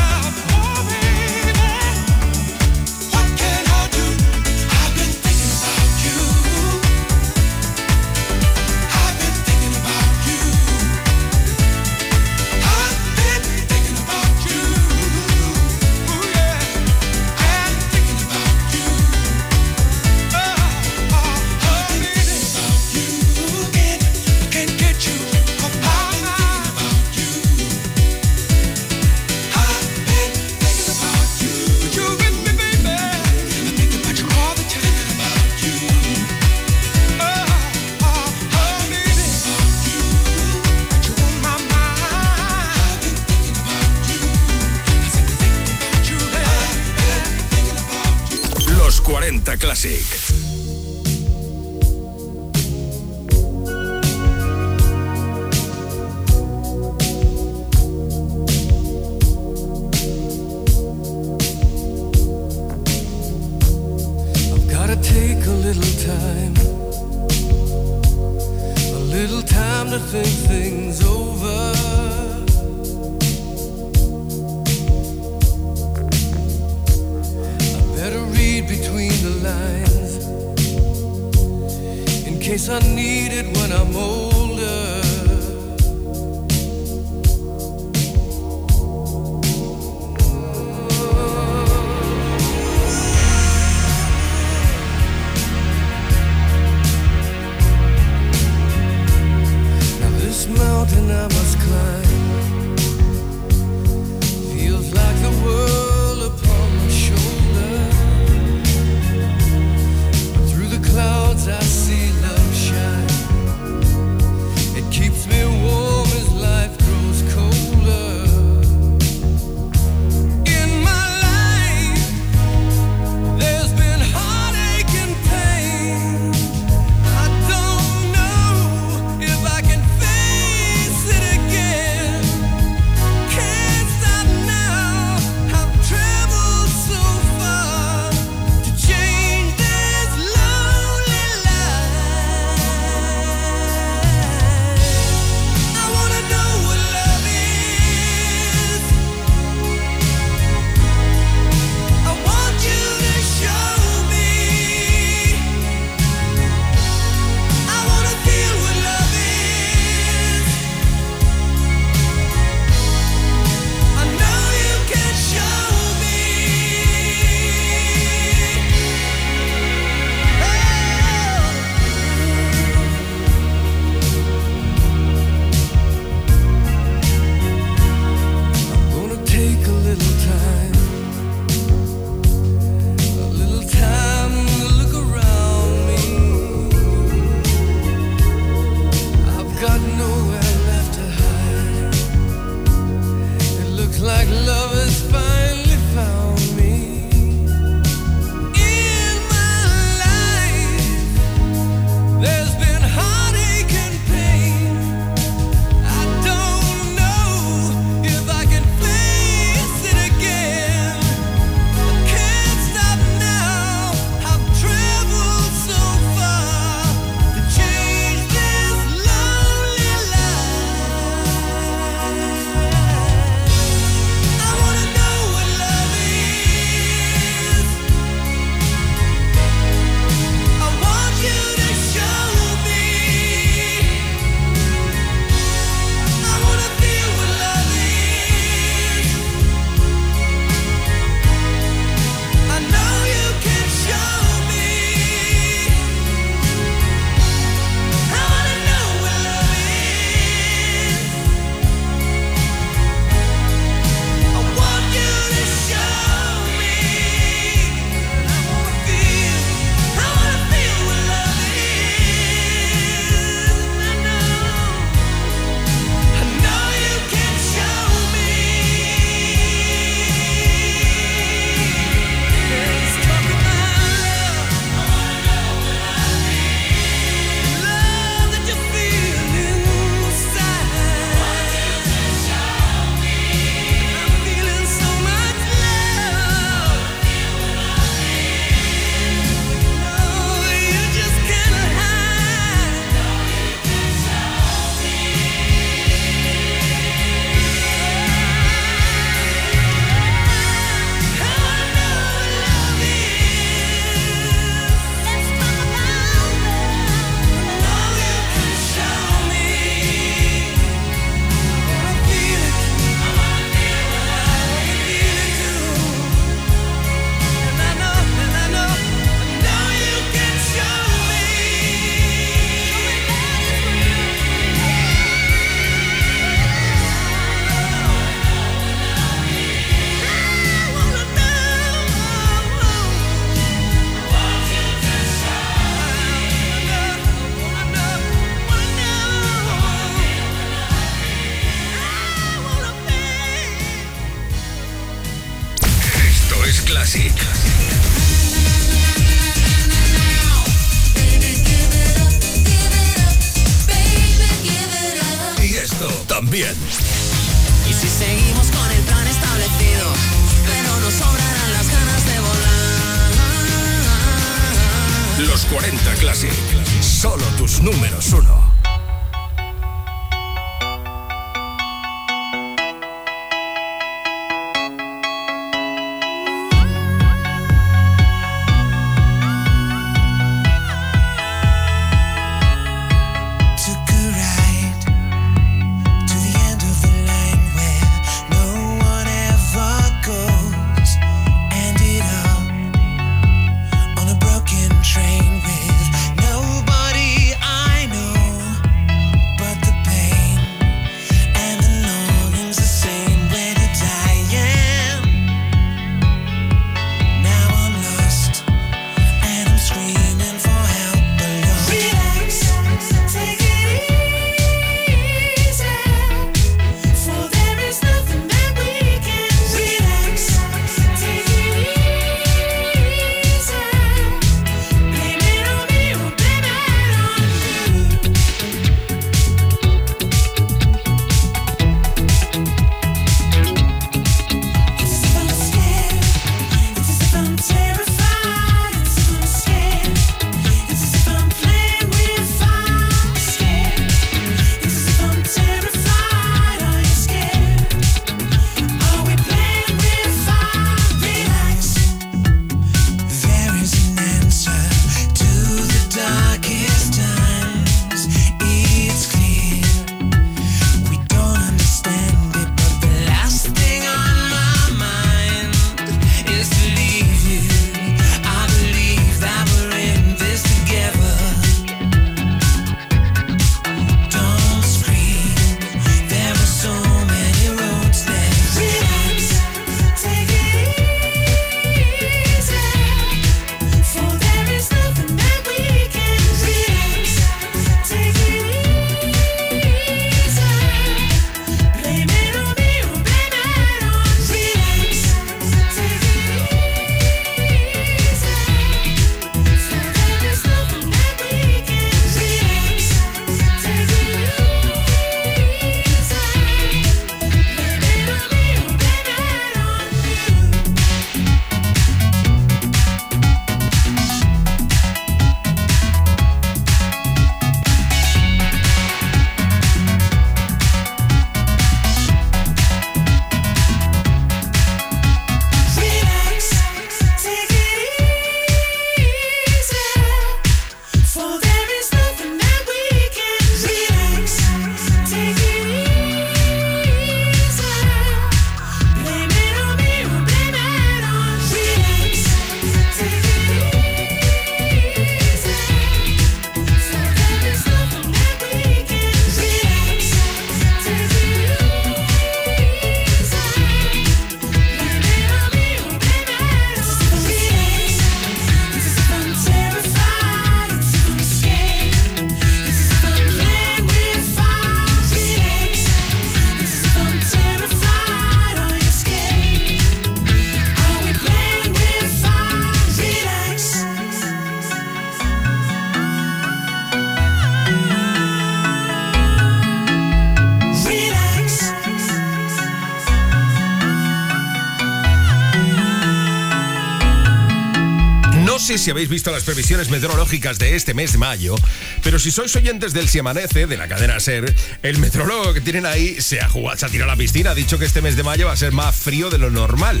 si habéis visto las previsiones meteorológicas de este mes de mayo, pero si sois oyentes del Si de la cadena Ser, el meteorólogo que tienen ahí se ha jugado, se ha tirado a la piscina, ha dicho que este mes de mayo va a ser más frío de lo normal.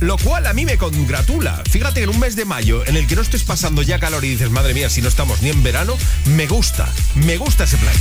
Lo cual a mí me congratula. Fíjate, que en un mes de mayo en el que no estés pasando ya calor y dices, madre mía, si no estamos ni en verano, me gusta, me gusta ese plan.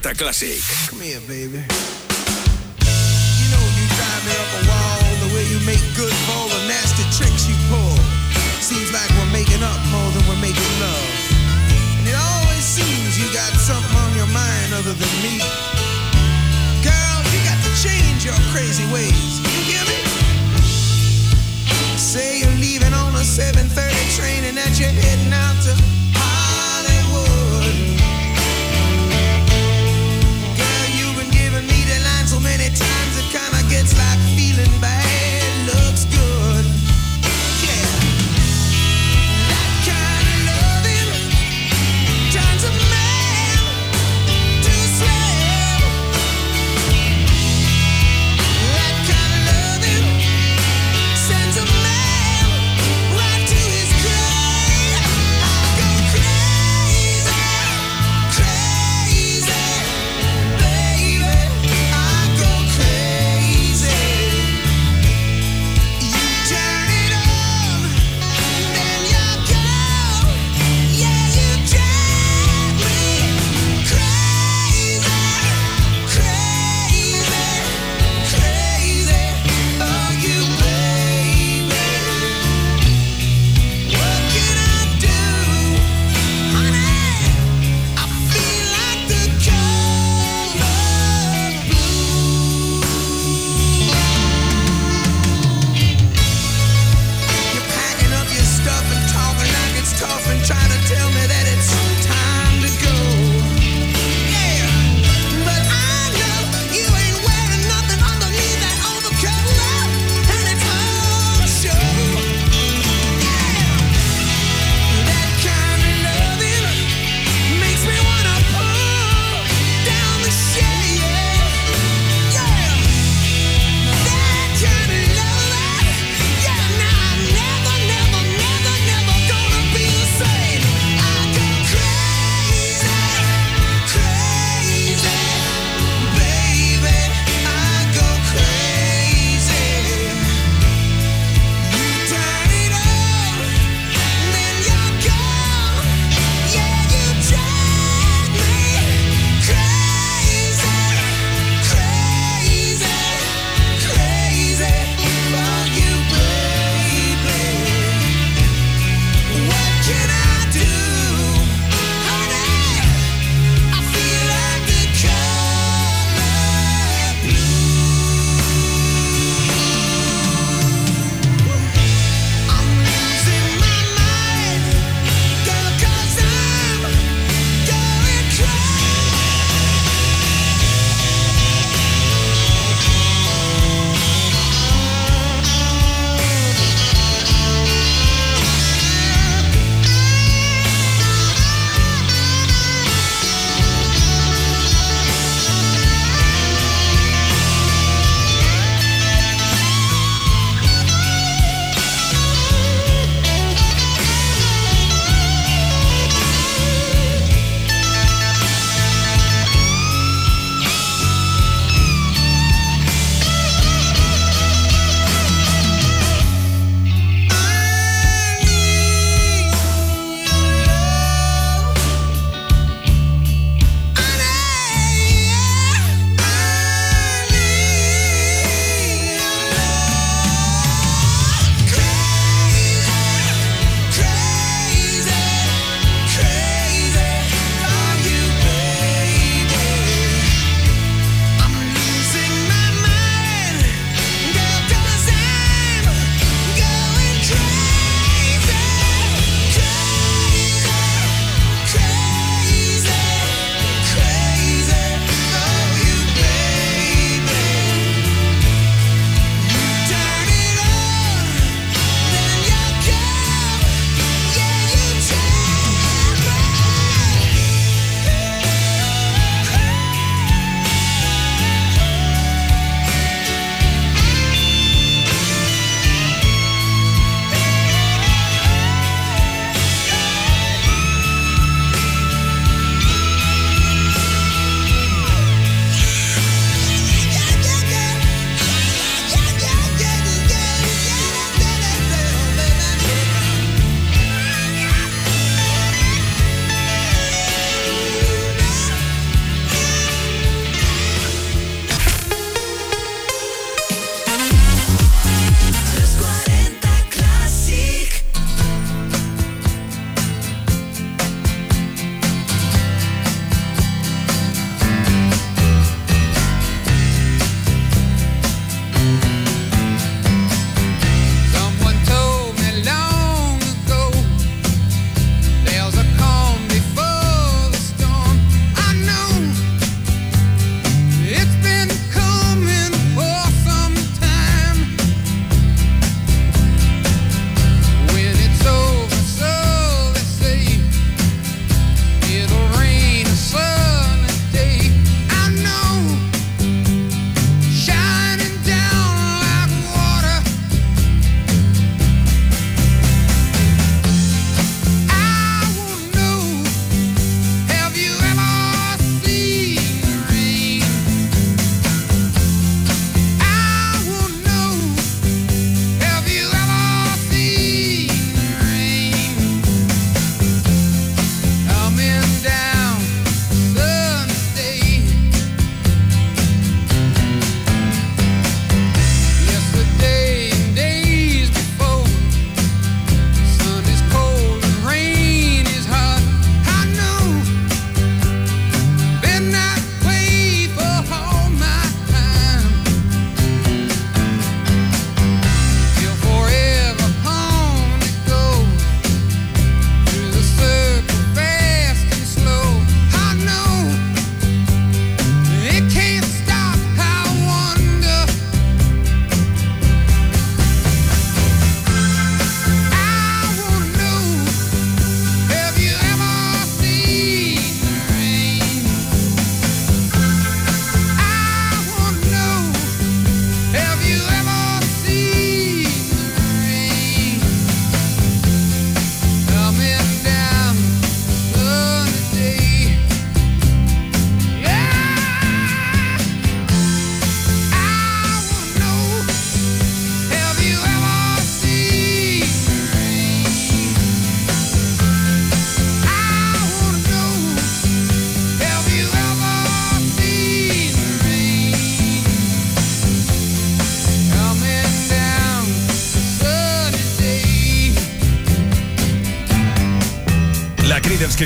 90 Clàssic.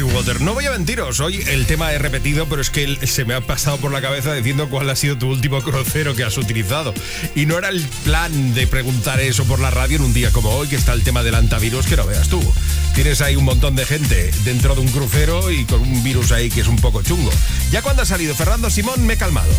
Water. No voy a mentiros, hoy el tema he repetido, pero es que se me ha pasado por la cabeza diciendo cuál ha sido tu último crucero que has utilizado. Y no era el plan de preguntar eso por la radio en un día como hoy, que está el tema del antivirus, que no veas tú. Tienes ahí un montón de gente dentro de un crucero y con un virus ahí que es un poco chungo. Ya cuando ha salido Fernando Simón me he calmado.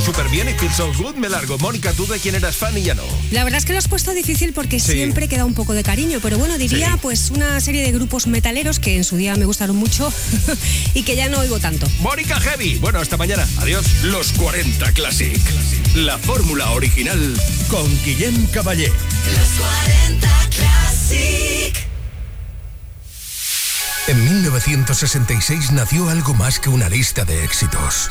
Siento súper bien y Feel So Good, me largo. Mónica, ¿tú de quién eras fan y ya no? La verdad es que lo has puesto difícil porque Sí. siempre queda un poco de cariño, pero bueno, diría Sí. pues una serie de grupos metaleros que en su día me gustaron mucho y que ya no oigo tanto. Mónica Heavy. Bueno, hasta mañana. Adiós. Los 40 Classic. La fórmula original con Guillem Caballé. Los 40 Classic. En 1966 nació algo más que una lista de éxitos.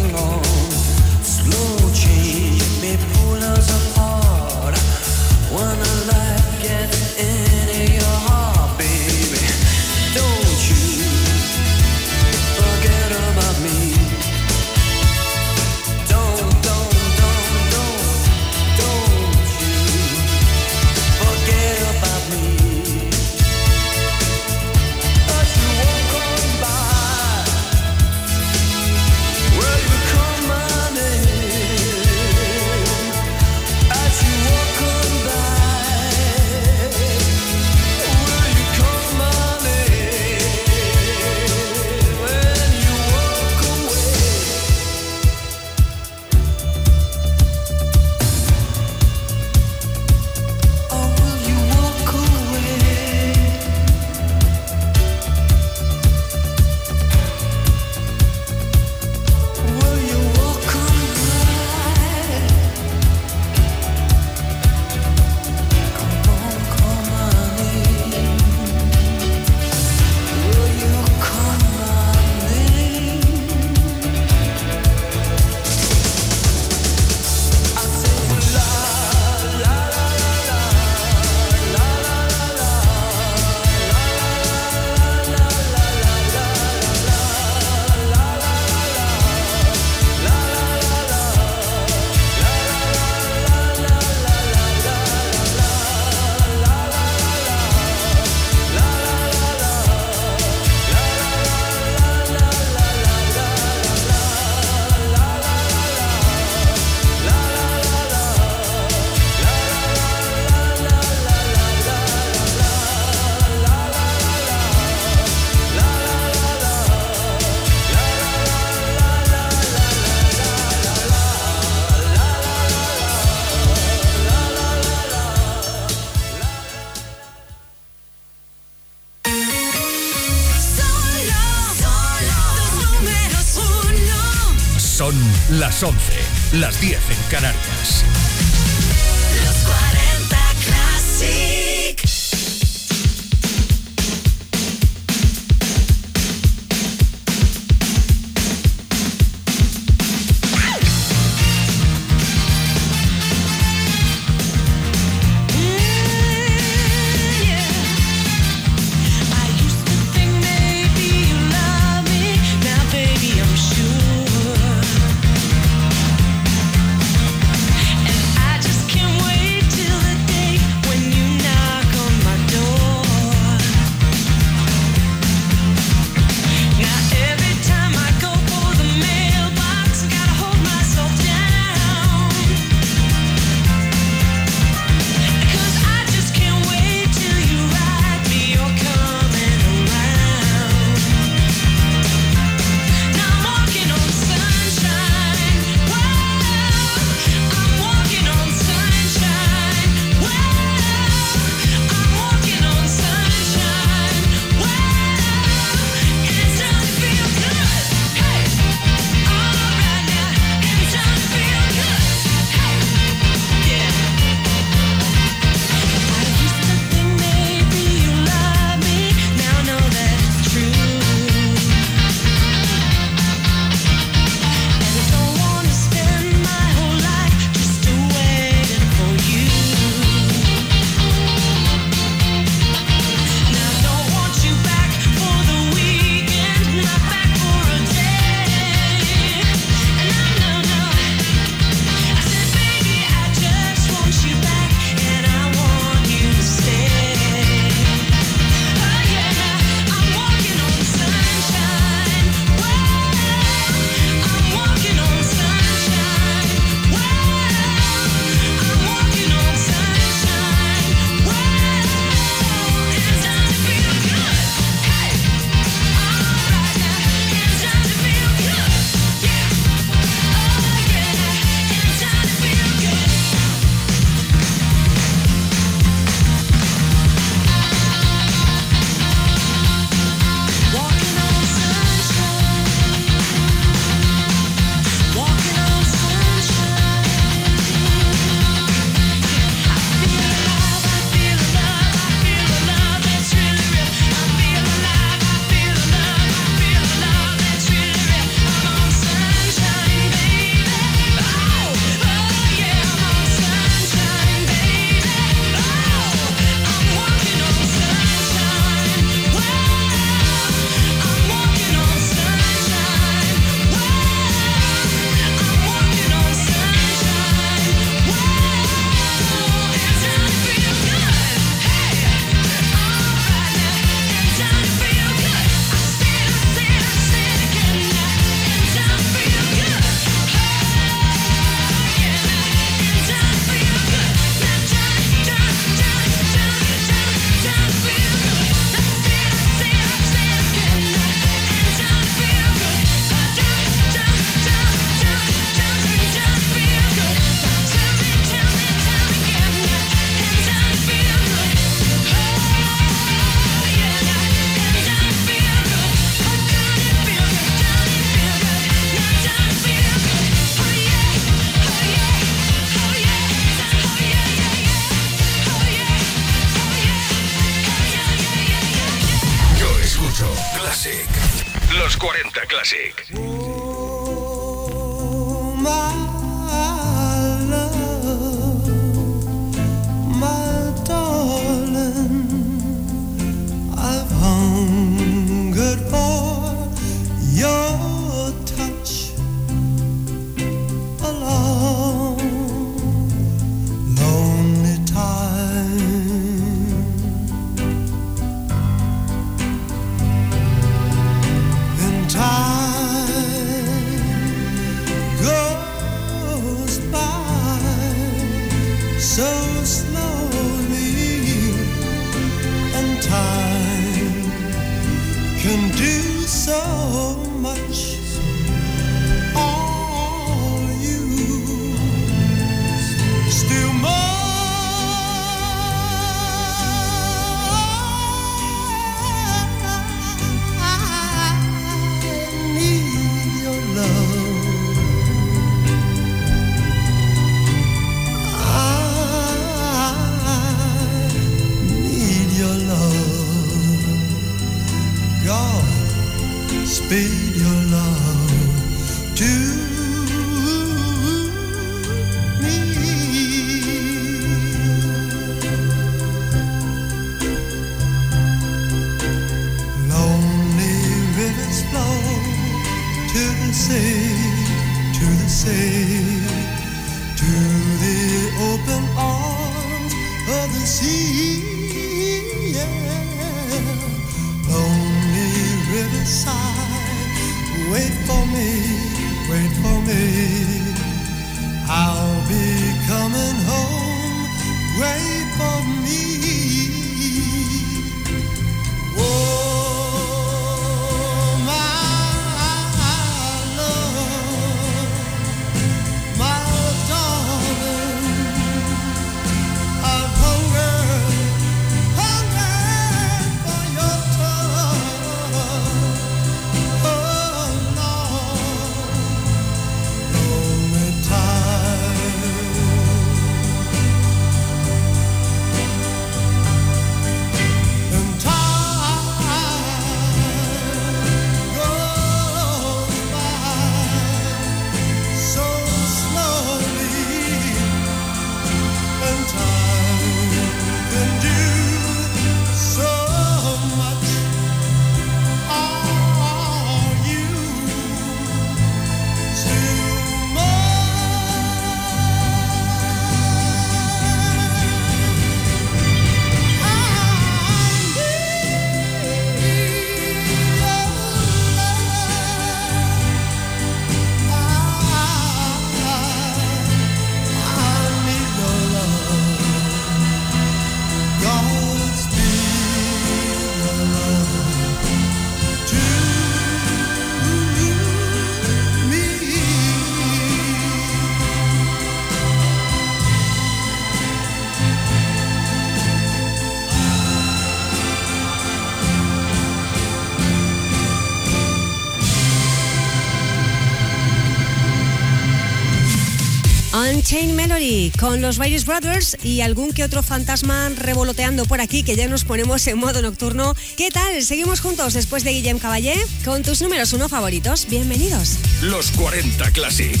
Unchained Melody con los Virus Brothers y algún que otro fantasma revoloteando por aquí que ya nos ponemos en modo nocturno. ¿Qué tal? Seguimos juntos después de Guillem Caballé con tus números uno favoritos. Bienvenidos. Los 40 Classic.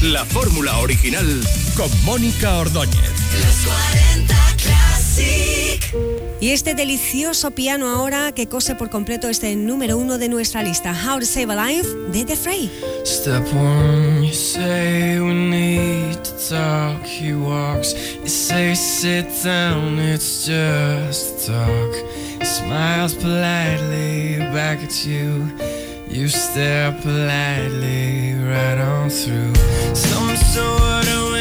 La fórmula original con Mónica Ordóñez. Los 40 Classic. Y este delicioso piano ahora que cose por completo este número uno de nuestra lista, How to Save a Life de The Fray. Step one, you say we need to talk. He walks, you say sit down, it's just talk. He smiles politely back at you. You stare politely right on through some sort of